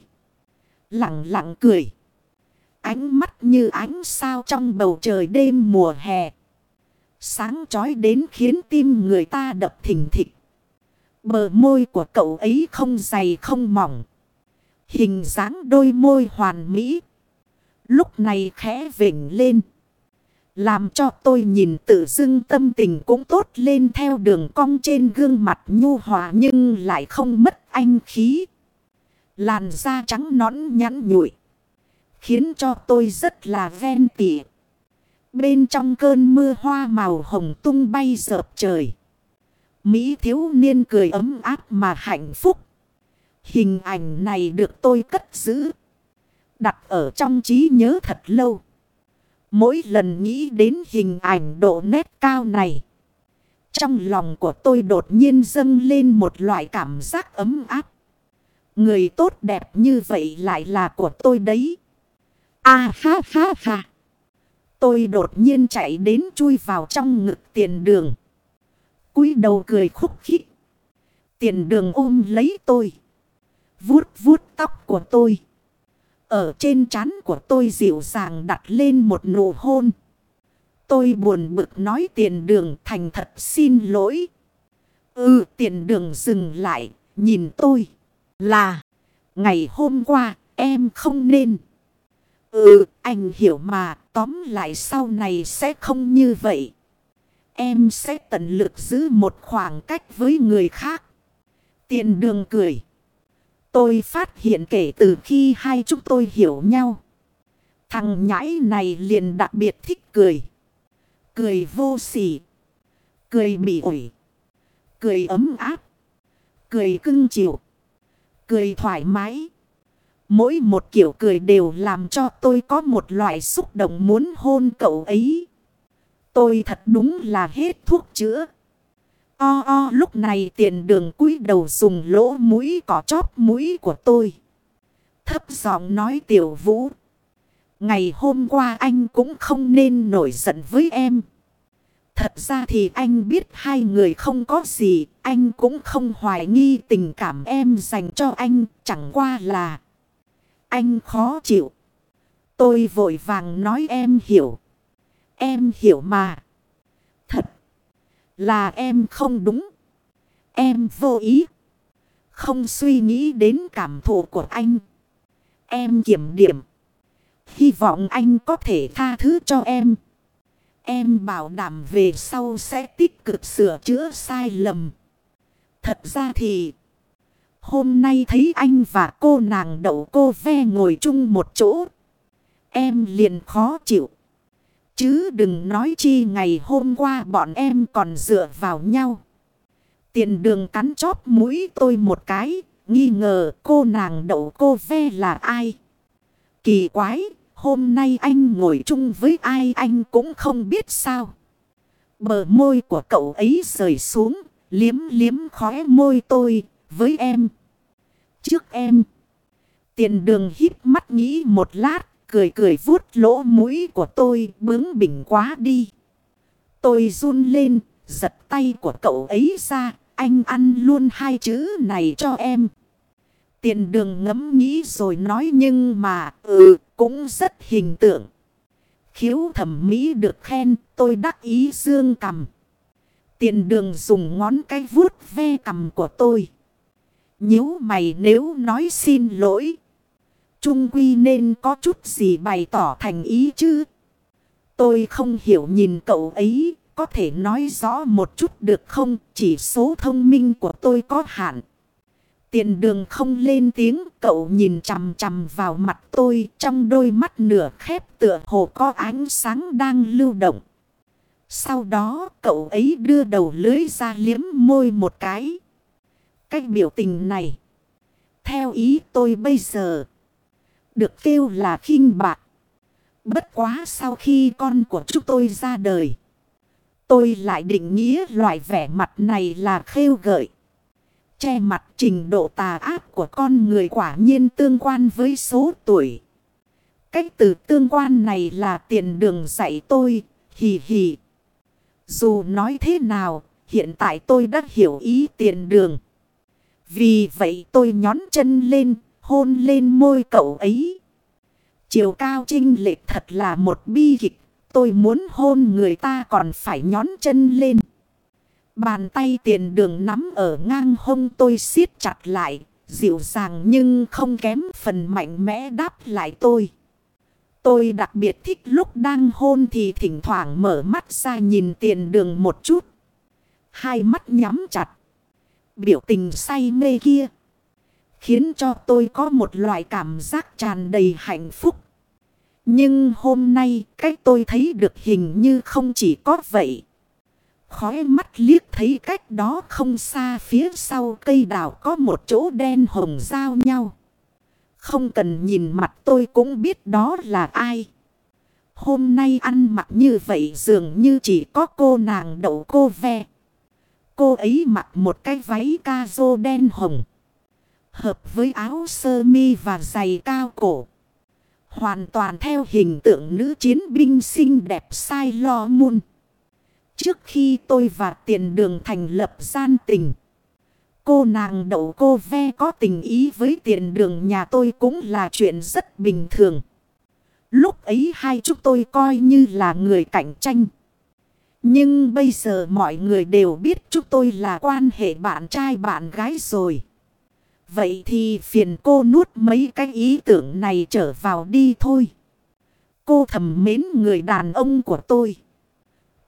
Lặng lặng cười. Ánh mắt như ánh sao trong bầu trời đêm mùa hè. Sáng chói đến khiến tim người ta đập thình thịch. Bờ môi của cậu ấy không dày không mỏng. Hình dáng đôi môi hoàn mỹ. Lúc này khẽ vỉnh lên. Làm cho tôi nhìn tự dưng tâm tình cũng tốt lên theo đường cong trên gương mặt nhu hòa nhưng lại không mất anh khí. Làn da trắng nõn nhẵn nhụi. Khiến cho tôi rất là ven tỉ. Bên trong cơn mưa hoa màu hồng tung bay dợp trời. Mỹ thiếu niên cười ấm áp mà hạnh phúc. Hình ảnh này được tôi cất giữ. Đặt ở trong trí nhớ thật lâu. Mỗi lần nghĩ đến hình ảnh độ nét cao này. Trong lòng của tôi đột nhiên dâng lên một loại cảm giác ấm áp. Người tốt đẹp như vậy lại là của tôi đấy. À ha ha ha. Tôi đột nhiên chạy đến chui vào trong ngực tiền đường. cúi đầu cười khúc khích. Tiền đường ôm lấy tôi. Vuốt vuốt tóc của tôi. Ở trên trán của tôi dịu dàng đặt lên một nụ hôn. Tôi buồn bực nói tiền đường thành thật xin lỗi. Ừ tiền đường dừng lại, nhìn tôi. Là, ngày hôm qua em không nên. Ừ, anh hiểu mà, tóm lại sau này sẽ không như vậy. Em sẽ tận lực giữ một khoảng cách với người khác. Tiền đường cười. Tôi phát hiện kể từ khi hai chúng tôi hiểu nhau. Thằng nhãi này liền đặc biệt thích cười. Cười vô sỉ. Cười bị ổi. Cười ấm áp. Cười cưng chịu. Cười thoải mái. Mỗi một kiểu cười đều làm cho tôi có một loại xúc động muốn hôn cậu ấy. Tôi thật đúng là hết thuốc chữa. O o lúc này tiền đường cúi đầu dùng lỗ mũi cỏ chóp mũi của tôi. Thấp giọng nói tiểu vũ. Ngày hôm qua anh cũng không nên nổi giận với em. Thật ra thì anh biết hai người không có gì. Anh cũng không hoài nghi tình cảm em dành cho anh. Chẳng qua là anh khó chịu. Tôi vội vàng nói em hiểu. Em hiểu mà. Là em không đúng. Em vô ý. Không suy nghĩ đến cảm thụ của anh. Em kiểm điểm. Hy vọng anh có thể tha thứ cho em. Em bảo đảm về sau sẽ tích cực sửa chữa sai lầm. Thật ra thì... Hôm nay thấy anh và cô nàng đậu cô ve ngồi chung một chỗ. Em liền khó chịu. Chứ đừng nói chi ngày hôm qua bọn em còn dựa vào nhau. Tiền đường cắn chóp mũi tôi một cái. Nghi ngờ cô nàng đậu cô ve là ai. Kỳ quái. Hôm nay anh ngồi chung với ai anh cũng không biết sao. Bờ môi của cậu ấy rời xuống. Liếm liếm khóe môi tôi với em. Trước em. Tiền đường hít mắt nghĩ một lát. Cười cười vuốt lỗ mũi của tôi, bướng bỉnh quá đi. Tôi run lên. Giật tay của cậu ấy ra. Anh ăn luôn hai chữ này cho em. Tiền đường ngẫm nghĩ rồi nói nhưng mà ừ cũng rất hình tượng. Khiếu thẩm mỹ được khen, tôi đắc ý dương cầm. Tiền đường dùng ngón cái vuốt ve cầm của tôi. nhíu mày nếu nói xin lỗi. Trung quy nên có chút gì bày tỏ thành ý chứ. Tôi không hiểu nhìn cậu ấy. Có thể nói rõ một chút được không? Chỉ số thông minh của tôi có hạn. Tiền đường không lên tiếng, cậu nhìn chằm chằm vào mặt tôi trong đôi mắt nửa khép tựa hồ có ánh sáng đang lưu động. Sau đó cậu ấy đưa đầu lưới ra liếm môi một cái. Cách biểu tình này, theo ý tôi bây giờ, được kêu là khinh bạc. Bất quá sau khi con của chúng tôi ra đời, tôi lại định nghĩa loại vẻ mặt này là khêu gợi. Che mặt trình độ tà ác của con người quả nhiên tương quan với số tuổi. Cách từ tương quan này là tiền đường dạy tôi, hì hì. Dù nói thế nào, hiện tại tôi đã hiểu ý tiền đường. Vì vậy tôi nhón chân lên, hôn lên môi cậu ấy. Chiều cao trinh lệch thật là một bi kịch. Tôi muốn hôn người ta còn phải nhón chân lên. Bàn tay tiền đường nắm ở ngang hông tôi siết chặt lại, dịu dàng nhưng không kém phần mạnh mẽ đáp lại tôi. Tôi đặc biệt thích lúc đang hôn thì thỉnh thoảng mở mắt ra nhìn tiền đường một chút. Hai mắt nhắm chặt. Biểu tình say mê kia. Khiến cho tôi có một loại cảm giác tràn đầy hạnh phúc. Nhưng hôm nay, cách tôi thấy được hình như không chỉ có vậy. Khói mắt liếc thấy cách đó không xa phía sau cây đào có một chỗ đen hồng giao nhau. Không cần nhìn mặt tôi cũng biết đó là ai. Hôm nay ăn mặc như vậy dường như chỉ có cô nàng đậu cô ve. Cô ấy mặc một cái váy ca rô đen hồng. Hợp với áo sơ mi và giày cao cổ. Hoàn toàn theo hình tượng nữ chiến binh xinh đẹp sai lo muôn. Trước khi tôi và tiền đường thành lập gian tình. Cô nàng đậu cô ve có tình ý với tiền đường nhà tôi cũng là chuyện rất bình thường. Lúc ấy hai chúng tôi coi như là người cạnh tranh. Nhưng bây giờ mọi người đều biết chúng tôi là quan hệ bạn trai bạn gái rồi. Vậy thì phiền cô nuốt mấy cái ý tưởng này trở vào đi thôi. Cô thầm mến người đàn ông của tôi.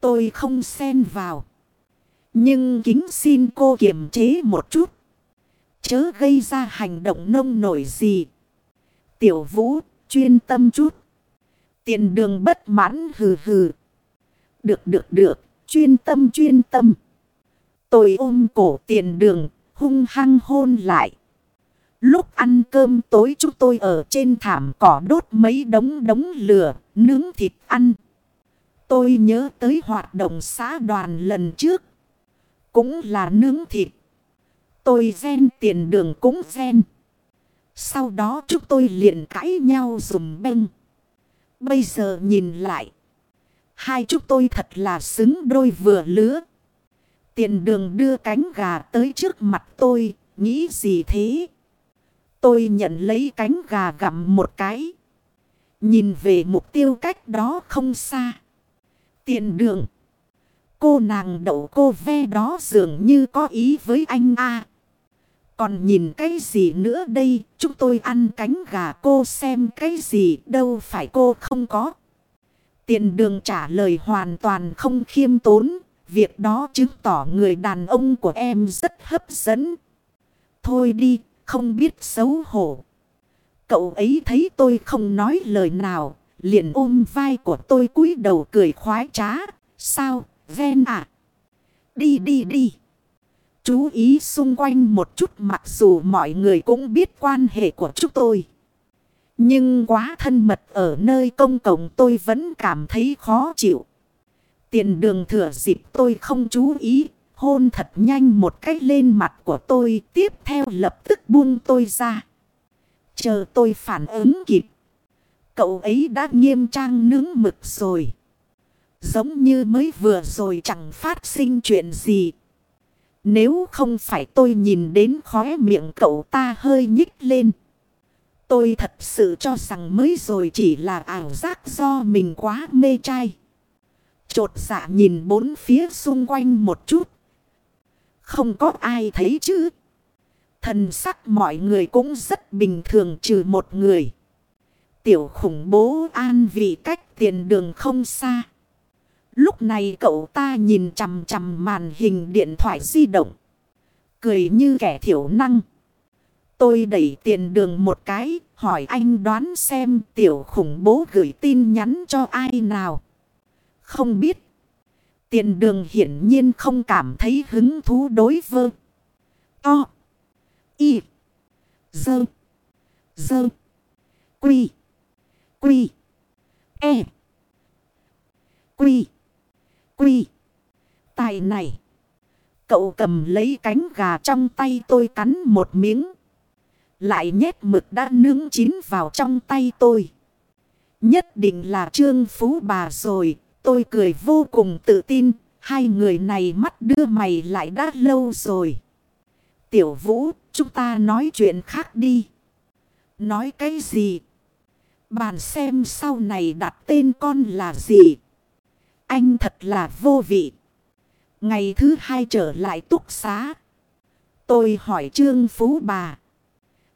Tôi không xen vào. Nhưng kính xin cô kiềm chế một chút. Chớ gây ra hành động nông nổi gì. Tiểu vũ, chuyên tâm chút. Tiền đường bất mãn hừ hừ. Được được được, chuyên tâm chuyên tâm. Tôi ôm cổ tiền đường, hung hăng hôn lại. Lúc ăn cơm tối chúng tôi ở trên thảm cỏ đốt mấy đống đống lửa, nướng thịt ăn. Tôi nhớ tới hoạt động xã đoàn lần trước. Cũng là nướng thịt. Tôi ghen tiền đường cũng ghen. Sau đó chúng tôi liền cãi nhau dùm beng. Bây giờ nhìn lại. Hai chúng tôi thật là xứng đôi vừa lứa. Tiền đường đưa cánh gà tới trước mặt tôi. Nghĩ gì thế? Tôi nhận lấy cánh gà gặm một cái. Nhìn về mục tiêu cách đó không xa. Tiền đường. Cô nàng đậu cô ve đó dường như có ý với anh a Còn nhìn cái gì nữa đây? Chúng tôi ăn cánh gà cô xem cái gì đâu phải cô không có. Tiền đường trả lời hoàn toàn không khiêm tốn. Việc đó chứng tỏ người đàn ông của em rất hấp dẫn. Thôi đi, không biết xấu hổ. Cậu ấy thấy tôi không nói lời nào, liền ôm vai của tôi cúi đầu cười khoái trá. Sao, ven à? Đi đi đi. Chú ý xung quanh một chút mặc dù mọi người cũng biết quan hệ của chúng tôi. Nhưng quá thân mật ở nơi công cộng tôi vẫn cảm thấy khó chịu. Tiền đường thừa dịp tôi không chú ý, hôn thật nhanh một cách lên mặt của tôi, tiếp theo lập tức buông tôi ra. Chờ tôi phản ứng kịp. Cậu ấy đã nghiêm trang nướng mực rồi. Giống như mới vừa rồi chẳng phát sinh chuyện gì. Nếu không phải tôi nhìn đến khóe miệng cậu ta hơi nhích lên. Tôi thật sự cho rằng mới rồi chỉ là ảo giác do mình quá mê trai. Chột dạ nhìn bốn phía xung quanh một chút. Không có ai thấy chứ. Thần sắc mọi người cũng rất bình thường trừ một người. Tiểu khủng bố an vì cách tiền đường không xa. Lúc này cậu ta nhìn chằm chằm màn hình điện thoại di động. Cười như kẻ thiểu năng. Tôi đẩy tiền đường một cái, hỏi anh đoán xem tiểu khủng bố gửi tin nhắn cho ai nào. Không biết. Tiền đường hiển nhiên không cảm thấy hứng thú đối vơ. To. Y. Dơ. Dơ. Quy. Quy. E. Quy. Quy. Tài này. Cậu cầm lấy cánh gà trong tay tôi cắn một miếng. Lại nhét mực đã nướng chín vào trong tay tôi. Nhất định là trương phú bà rồi. Tôi cười vô cùng tự tin. Hai người này mắt đưa mày lại đã lâu rồi. Tiểu vũ, chúng ta nói chuyện khác đi. Nói cái gì? Bàn xem sau này đặt tên con là gì? Anh thật là vô vị. Ngày thứ hai trở lại túc xá. Tôi hỏi Trương Phú bà.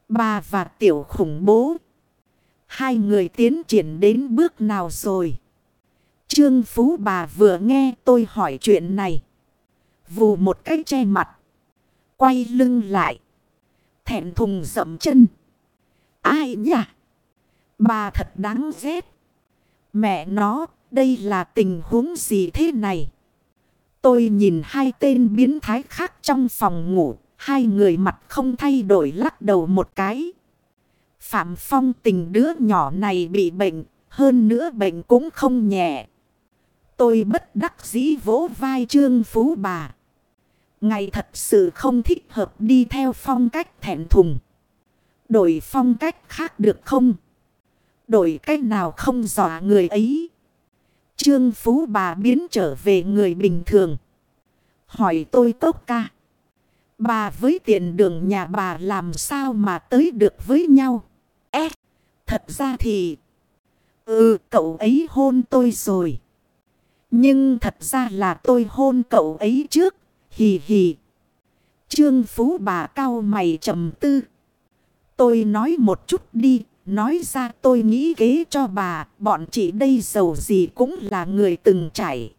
Bà và tiểu khủng bố. Hai người tiến triển đến bước nào rồi? Trương Phú bà vừa nghe tôi hỏi chuyện này. Vù một cái che mặt. Quay lưng lại. Thẹn thùng dậm chân. Ai nhỉ? Bà thật đáng ghét. Mẹ nó, đây là tình huống gì thế này? Tôi nhìn hai tên biến thái khác trong phòng ngủ. Hai người mặt không thay đổi lắc đầu một cái. Phạm Phong tình đứa nhỏ này bị bệnh, hơn nữa bệnh cũng không nhẹ. Tôi bất đắc dĩ vỗ vai trương phú bà. Ngày thật sự không thích hợp đi theo phong cách thẹn thùng. Đổi phong cách khác được không? Đổi cách nào không dọa người ấy? Trương Phú bà biến trở về người bình thường. Hỏi tôi tốc ca. Bà với tiền đường nhà bà làm sao mà tới được với nhau? Ê, thật ra thì... Ừ, cậu ấy hôn tôi rồi. Nhưng thật ra là tôi hôn cậu ấy trước. Hì hì. Trương Phú bà cao mày trầm tư. Tôi nói một chút đi. Nói ra tôi nghĩ kế cho bà. Bọn chị đây giàu gì cũng là người từng trải.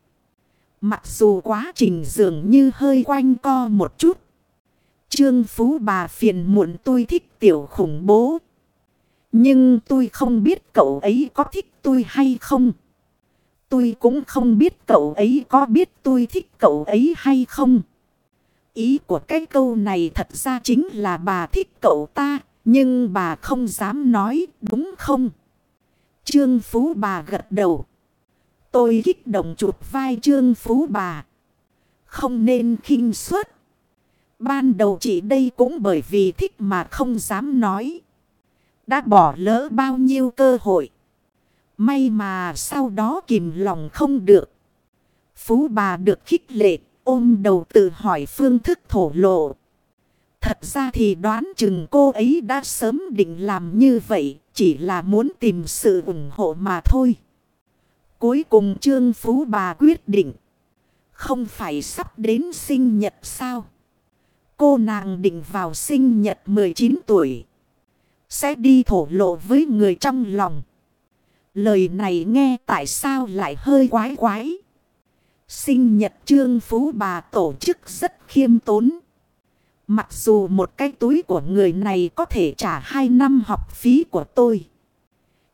Mặc dù quá trình dường như hơi quanh co một chút. Trương Phú bà phiền muộn tôi thích tiểu khủng bố. Nhưng tôi không biết cậu ấy có thích tôi hay không. Tôi cũng không biết cậu ấy có biết tôi thích cậu ấy hay không. Ý của cái câu này thật ra chính là bà thích cậu ta. Nhưng bà không dám nói, đúng không? Trương Phú bà gật đầu. Tôi kích động chụp vai Trương Phú bà. Không nên khinh suất. Ban đầu chị đây cũng bởi vì thích mà không dám nói. Đã bỏ lỡ bao nhiêu cơ hội. May mà sau đó kìm lòng không được. Phú bà được khích lệ, ôm đầu tự hỏi phương thức thổ lộ. Thật ra thì đoán chừng cô ấy đã sớm định làm như vậy, chỉ là muốn tìm sự ủng hộ mà thôi. Cuối cùng Trương Phú bà quyết định. Không phải sắp đến sinh nhật sao? Cô nàng định vào sinh nhật 19 tuổi. Sẽ đi thổ lộ với người trong lòng. Lời này nghe tại sao lại hơi quái quái. Sinh nhật trương phú bà tổ chức rất khiêm tốn. Mặc dù một cái túi của người này có thể trả 2 năm học phí của tôi.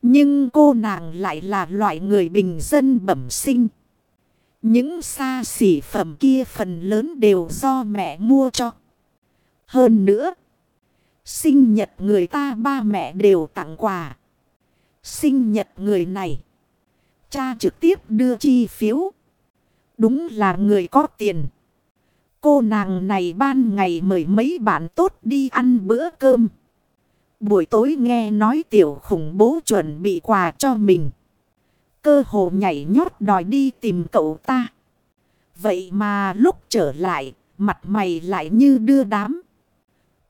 Nhưng cô nàng lại là loại người bình dân bẩm sinh. Những xa xỉ phẩm kia phần lớn đều do mẹ mua cho. Hơn nữa, sinh nhật người ta ba mẹ đều tặng quà. Sinh nhật người này, cha trực tiếp đưa chi phiếu. Đúng là người có tiền. Cô nàng này ban ngày mời mấy bạn tốt đi ăn bữa cơm. Buổi tối nghe nói tiểu khủng bố chuẩn bị quà cho mình. Cơ hồ nhảy nhót đòi đi tìm cậu ta. Vậy mà lúc trở lại, mặt mày lại như đưa đám.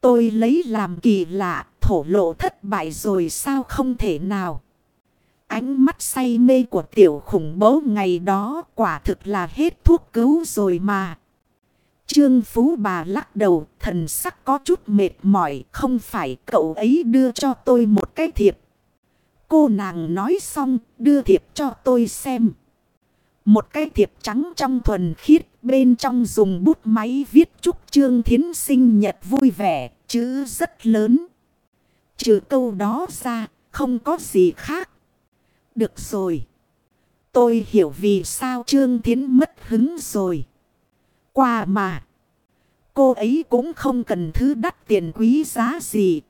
Tôi lấy làm kỳ lạ, thổ lộ thất bại rồi sao không thể nào. Ánh mắt say mê của tiểu khủng bố ngày đó quả thực là hết thuốc cứu rồi mà. Trương Phú bà lắc đầu, thần sắc có chút mệt mỏi, không phải cậu ấy đưa cho tôi một cái thiệp. Cô nàng nói xong, đưa thiệp cho tôi xem. Một cái thiệp trắng trong thuần khiết, bên trong dùng bút máy viết chúc Trương Thiến sinh nhật vui vẻ, chữ rất lớn. Trừ câu đó ra, không có gì khác. Được rồi. Tôi hiểu vì sao Trương Thiến mất hứng rồi. Qua mà. Cô ấy cũng không cần thứ đắt tiền quý giá gì.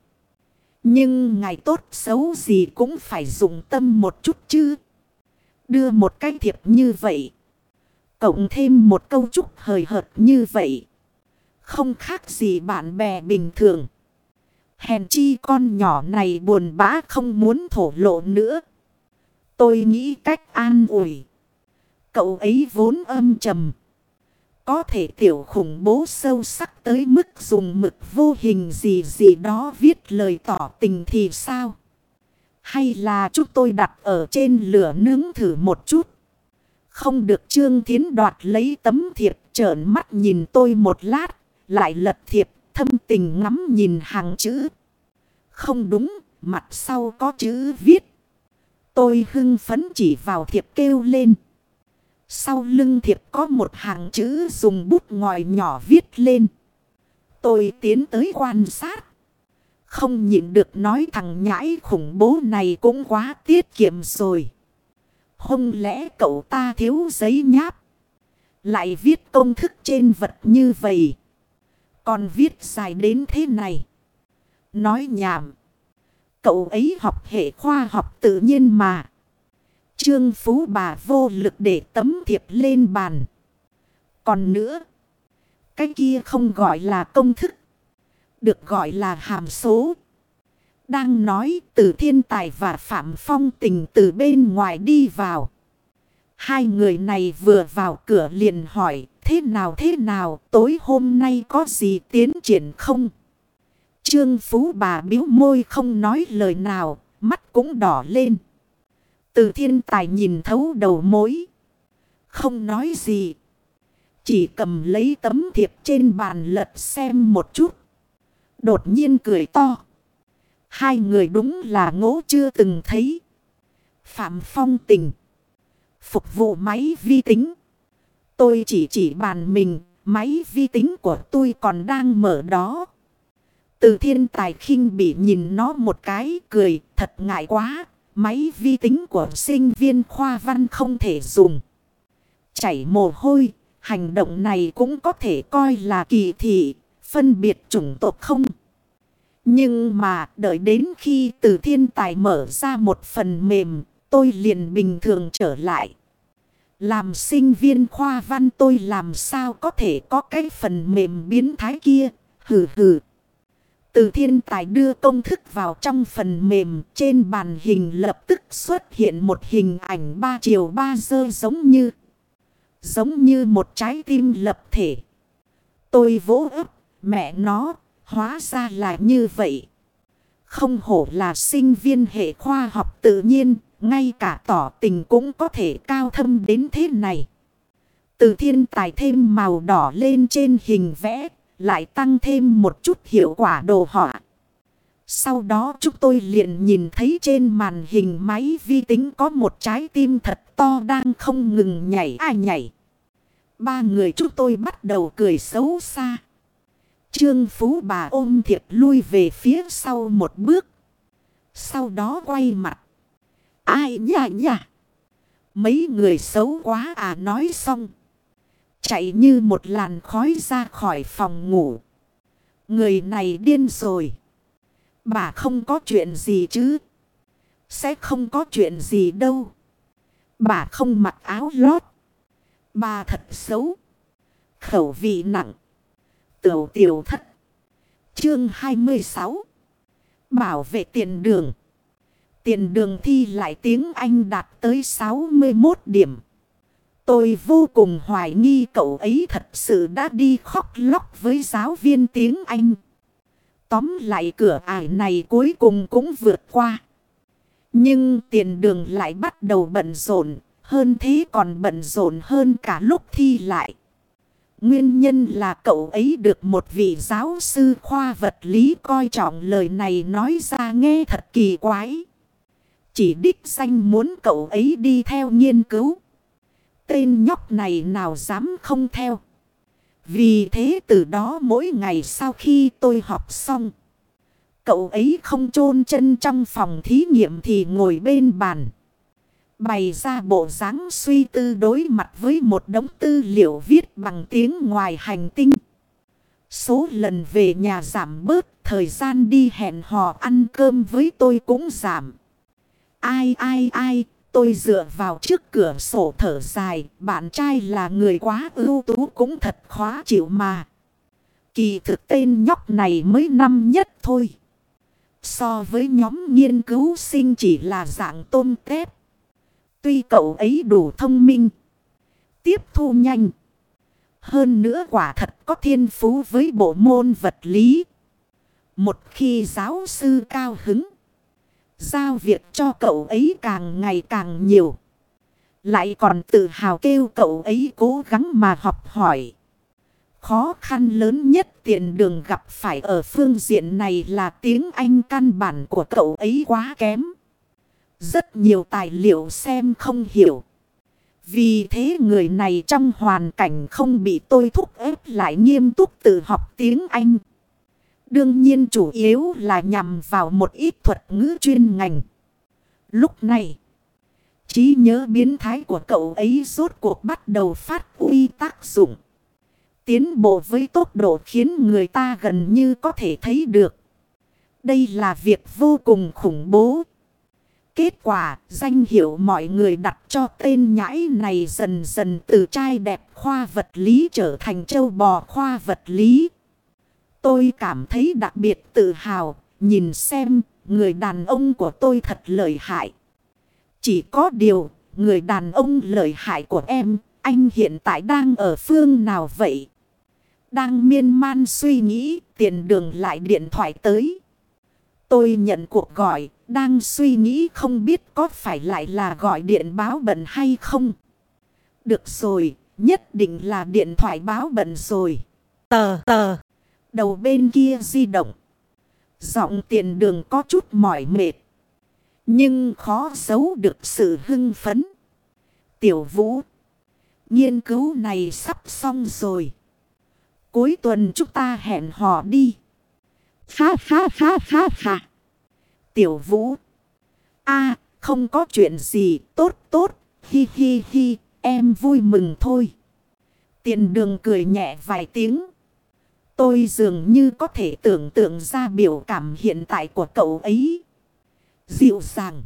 Nhưng ngày tốt xấu gì cũng phải dùng tâm một chút chứ. Đưa một cái thiệp như vậy. Cộng thêm một câu chúc hời hợt như vậy. Không khác gì bạn bè bình thường. Hèn chi con nhỏ này buồn bã không muốn thổ lộ nữa. Tôi nghĩ cách an ủi. Cậu ấy vốn âm trầm. Có thể tiểu khủng bố sâu sắc tới mức dùng mực vô hình gì gì đó viết lời tỏ tình thì sao? Hay là chúng tôi đặt ở trên lửa nướng thử một chút? Không được Trương Thiến đoạt lấy tấm thiệp trợn mắt nhìn tôi một lát, lại lật thiệp thâm tình ngắm nhìn hàng chữ. Không đúng, mặt sau có chữ viết. Tôi hưng phấn chỉ vào thiệp kêu lên. Sau lưng thiệp có một hàng chữ dùng bút ngòi nhỏ viết lên. Tôi tiến tới quan sát. Không nhịn được nói thằng nhãi khủng bố này cũng quá tiết kiệm rồi. Không lẽ cậu ta thiếu giấy nháp. Lại viết công thức trên vật như vậy. Còn viết dài đến thế này. Nói nhảm. Cậu ấy học hệ khoa học tự nhiên mà. Trương Phú bà vô lực để tấm thiệp lên bàn. Còn nữa, cái kia không gọi là công thức. Được gọi là hàm số. Đang nói từ thiên tài và Phạm Phong tình từ bên ngoài đi vào. Hai người này vừa vào cửa liền hỏi thế nào thế nào tối hôm nay có gì tiến triển không? Trương Phú bà biếu môi không nói lời nào, mắt cũng đỏ lên. Từ thiên tài nhìn thấu đầu mối. Không nói gì. Chỉ cầm lấy tấm thiệp trên bàn lật xem một chút. Đột nhiên cười to. Hai người đúng là ngỗ chưa từng thấy. Phạm Phong tình. Phục vụ máy vi tính. Tôi chỉ chỉ bàn mình. Máy vi tính của tôi còn đang mở đó. Từ thiên tài khinh bị nhìn nó một cái cười, thật ngại quá. Máy vi tính của sinh viên khoa văn không thể dùng. Chảy mồ hôi. Hành động này cũng có thể coi là kỳ thị. Phân biệt chủng tộc không. Nhưng mà đợi đến khi từ thiên tài mở ra một phần mềm. Tôi liền bình thường trở lại. Làm sinh viên khoa văn tôi làm sao có thể có cái phần mềm biến thái kia. Hừ hừ. Từ thiên tài đưa công thức vào trong phần mềm trên bàn hình lập tức xuất hiện một hình ảnh ba chiều ba dơ giống như. Giống như một trái tim lập thể. Tôi vỗ ấp, mẹ nó, hóa ra là như vậy. Không hổ là sinh viên hệ khoa học tự nhiên, ngay cả tỏ tình cũng có thể cao thâm đến thế này. Từ thiên tài thêm màu đỏ lên trên hình vẽ, lại tăng thêm một chút hiệu quả đồ họa. Sau đó chúng tôi liền nhìn thấy trên màn hình máy vi tính có một trái tim thật to đang không ngừng nhảy ai nhảy. Ba người chúng tôi bắt đầu cười xấu xa. Trương Phú bà ôm thiệp lui về phía sau một bước. Sau đó quay mặt. Ai nhả nhả. Mấy người xấu quá à nói xong. Chạy như một làn khói ra khỏi phòng ngủ. Người này điên rồi. Bà không có chuyện gì chứ. Sẽ không có chuyện gì đâu. Bà không mặc áo lót. Bà thật xấu. Khẩu vị nặng. Tiểu tiểu thất. Chương 26. Bảo vệ tiền đường. Tiền đường thi lại tiếng Anh đạt tới 61 điểm. Tôi vô cùng hoài nghi cậu ấy thật sự đã đi khóc lóc với giáo viên tiếng Anh. Tóm lại cửa ải này cuối cùng cũng vượt qua. Nhưng tiền đường lại bắt đầu bận rộn. Hơn thế còn bận rộn hơn cả lúc thi lại. Nguyên nhân là cậu ấy được một vị giáo sư khoa vật lý coi trọng lời này nói ra nghe thật kỳ quái. Chỉ đích danh muốn cậu ấy đi theo nghiên cứu. Tên nhóc này nào dám không theo. Vì thế từ đó mỗi ngày sau khi tôi học xong. Cậu ấy không chôn chân trong phòng thí nghiệm thì ngồi bên bàn. Bày ra bộ dáng suy tư đối mặt với một đống tư liệu viết bằng tiếng ngoài hành tinh. Số lần về nhà giảm bớt, thời gian đi hẹn hò ăn cơm với tôi cũng giảm. Ai ai ai, tôi dựa vào trước cửa sổ thở dài, bạn trai là người quá ưu tú cũng thật khó chịu mà. Kỳ thực tên nhóc này mới năm nhất thôi. So với nhóm nghiên cứu sinh chỉ là dạng tôm tép. Tuy cậu ấy đủ thông minh. Tiếp thu nhanh. Hơn nữa quả thật có thiên phú với bộ môn vật lý. Một khi giáo sư cao hứng. Giao việc cho cậu ấy càng ngày càng nhiều. Lại còn tự hào kêu cậu ấy cố gắng mà học hỏi. Khó khăn lớn nhất tiền đường gặp phải ở phương diện này là tiếng Anh căn bản của cậu ấy quá kém. Rất nhiều tài liệu xem không hiểu. Vì thế người này trong hoàn cảnh không bị tôi thúc ép lại nghiêm túc tự học tiếng Anh. Đương nhiên chủ yếu là nhằm vào một ít thuật ngữ chuyên ngành. Lúc này, trí nhớ biến thái của cậu ấy rốt cuộc bắt đầu phát uy tác dụng. Tiến bộ với tốc độ khiến người ta gần như có thể thấy được. Đây là việc vô cùng khủng bố. Kết quả, danh hiệu mọi người đặt cho tên nhãi này dần dần từ trai đẹp khoa vật lý trở thành châu bò khoa vật lý. Tôi cảm thấy đặc biệt tự hào, nhìn xem, người đàn ông của tôi thật lợi hại. Chỉ có điều, người đàn ông lợi hại của em, anh hiện tại đang ở phương nào vậy? Đang miên man suy nghĩ, tiền đường lại điện thoại tới. Tôi nhận cuộc gọi, đang suy nghĩ không biết có phải lại là gọi điện báo bận hay không. Được rồi, nhất định là điện thoại báo bận rồi. Tờ tờ, đầu bên kia di động. Giọng tiền đường có chút mỏi mệt. Nhưng khó giấu được sự hưng phấn. Tiểu vũ. Nghiên cứu này sắp xong rồi. Cuối tuần chúng ta hẹn hò đi. Ha ha ha ha ha. Tiểu vũ. a, không có chuyện gì, tốt tốt. Hi hi hi. Em vui mừng thôi. Tiền đường cười nhẹ vài tiếng. Tôi dường như có thể tưởng tượng ra biểu cảm hiện tại của cậu ấy. Dịu dàng.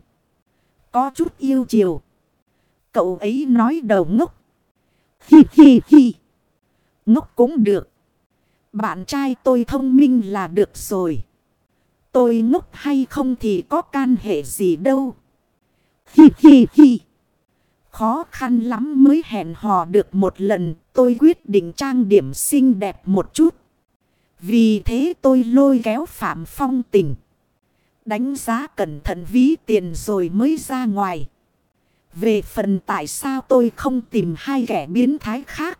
Có chút yêu chiều. Cậu ấy nói đầu ngốc. Hi hi hi. Ngốc cũng được. Bạn trai tôi thông minh là được rồi. Tôi ngốc hay không thì có can hệ gì đâu. Hi hi hi. Khó khăn lắm mới hẹn hò được một lần. Tôi quyết định trang điểm xinh đẹp một chút. Vì thế tôi lôi kéo Phạm Phong tình. Đánh giá cẩn thận ví tiền rồi mới ra ngoài. Về phần tại sao tôi không tìm hai kẻ biến thái khác.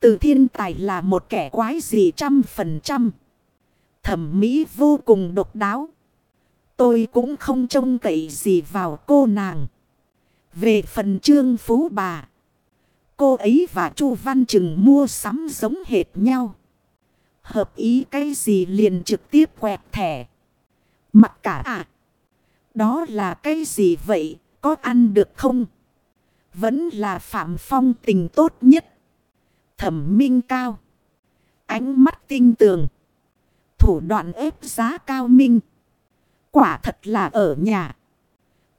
Từ thiên tài là một kẻ quái gì trăm phần trăm. Thẩm mỹ vô cùng độc đáo. Tôi cũng không trông cậy gì vào cô nàng. Về phần trương phú bà. Cô ấy và Chu Văn Trừng mua sắm giống hệt nhau. Hợp ý cái gì liền trực tiếp quẹt thẻ. Mặc cả à. Đó là cái gì vậy? Có ăn được không? Vẫn là Phạm Phong tình tốt nhất. Thẩm minh cao. Ánh mắt tinh tường. Thủ đoạn ép giá cao minh. Quả thật là ở nhà.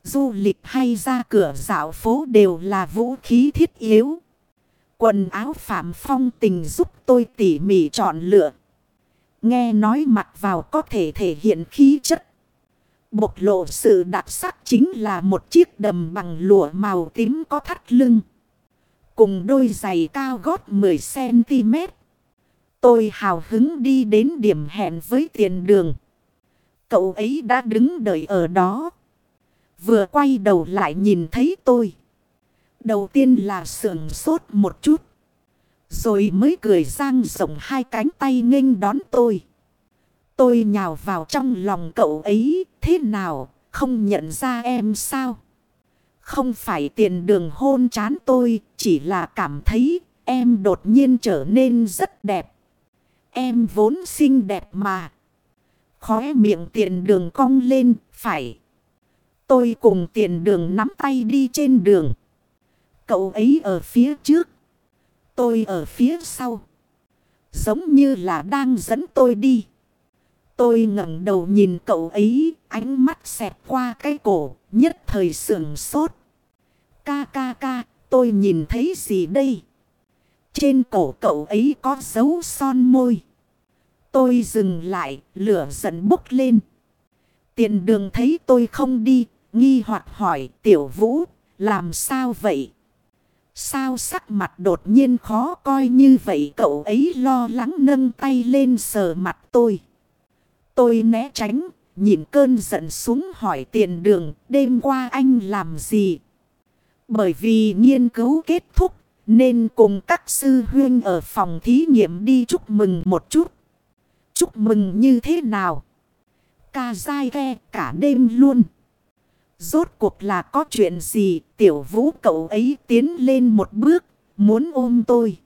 Du lịch hay ra cửa dạo phố đều là vũ khí thiết yếu. Quần áo Phạm Phong tình giúp tôi tỉ mỉ chọn lựa. Nghe nói mặc vào có thể thể hiện khí chất. Bộc lộ sự đặc sắc chính là một chiếc đầm bằng lụa màu tím có thắt lưng. Cùng đôi giày cao gót 10cm. Tôi hào hứng đi đến điểm hẹn với tiền đường. Cậu ấy đã đứng đợi ở đó. Vừa quay đầu lại nhìn thấy tôi. Đầu tiên là sườn sốt một chút. Rồi mới cười sang rộng hai cánh tay nghênh đón tôi. Tôi nhào vào trong lòng cậu ấy. Thế nào? Không nhận ra em sao? Không phải tiền đường hôn chán tôi. Chỉ là cảm thấy em đột nhiên trở nên rất đẹp. Em vốn xinh đẹp mà. Khóe miệng tiền đường cong lên. Phải. Tôi cùng tiền đường nắm tay đi trên đường. Cậu ấy ở phía trước. Tôi ở phía sau. Giống như là đang dẫn tôi đi. Tôi ngẩng đầu nhìn cậu ấy, ánh mắt xẹt qua cái cổ, nhất thời sưởng sốt. Ca ca ca, tôi nhìn thấy gì đây? Trên cổ cậu ấy có dấu son môi. Tôi dừng lại, lửa giận bốc lên. Tiền đường thấy tôi không đi, nghi hoặc hỏi tiểu vũ, làm sao vậy? Sao sắc mặt đột nhiên khó coi như vậy cậu ấy lo lắng nâng tay lên sờ mặt tôi. Tôi né tránh, nhìn cơn giận xuống hỏi tiền đường, đêm qua anh làm gì? Bởi vì nghiên cứu kết thúc, nên cùng các sư huyên ở phòng thí nghiệm đi chúc mừng một chút. Chúc mừng như thế nào? Ca dai ghe cả đêm luôn. Rốt cuộc là có chuyện gì tiểu vũ cậu ấy tiến lên một bước, muốn ôm tôi.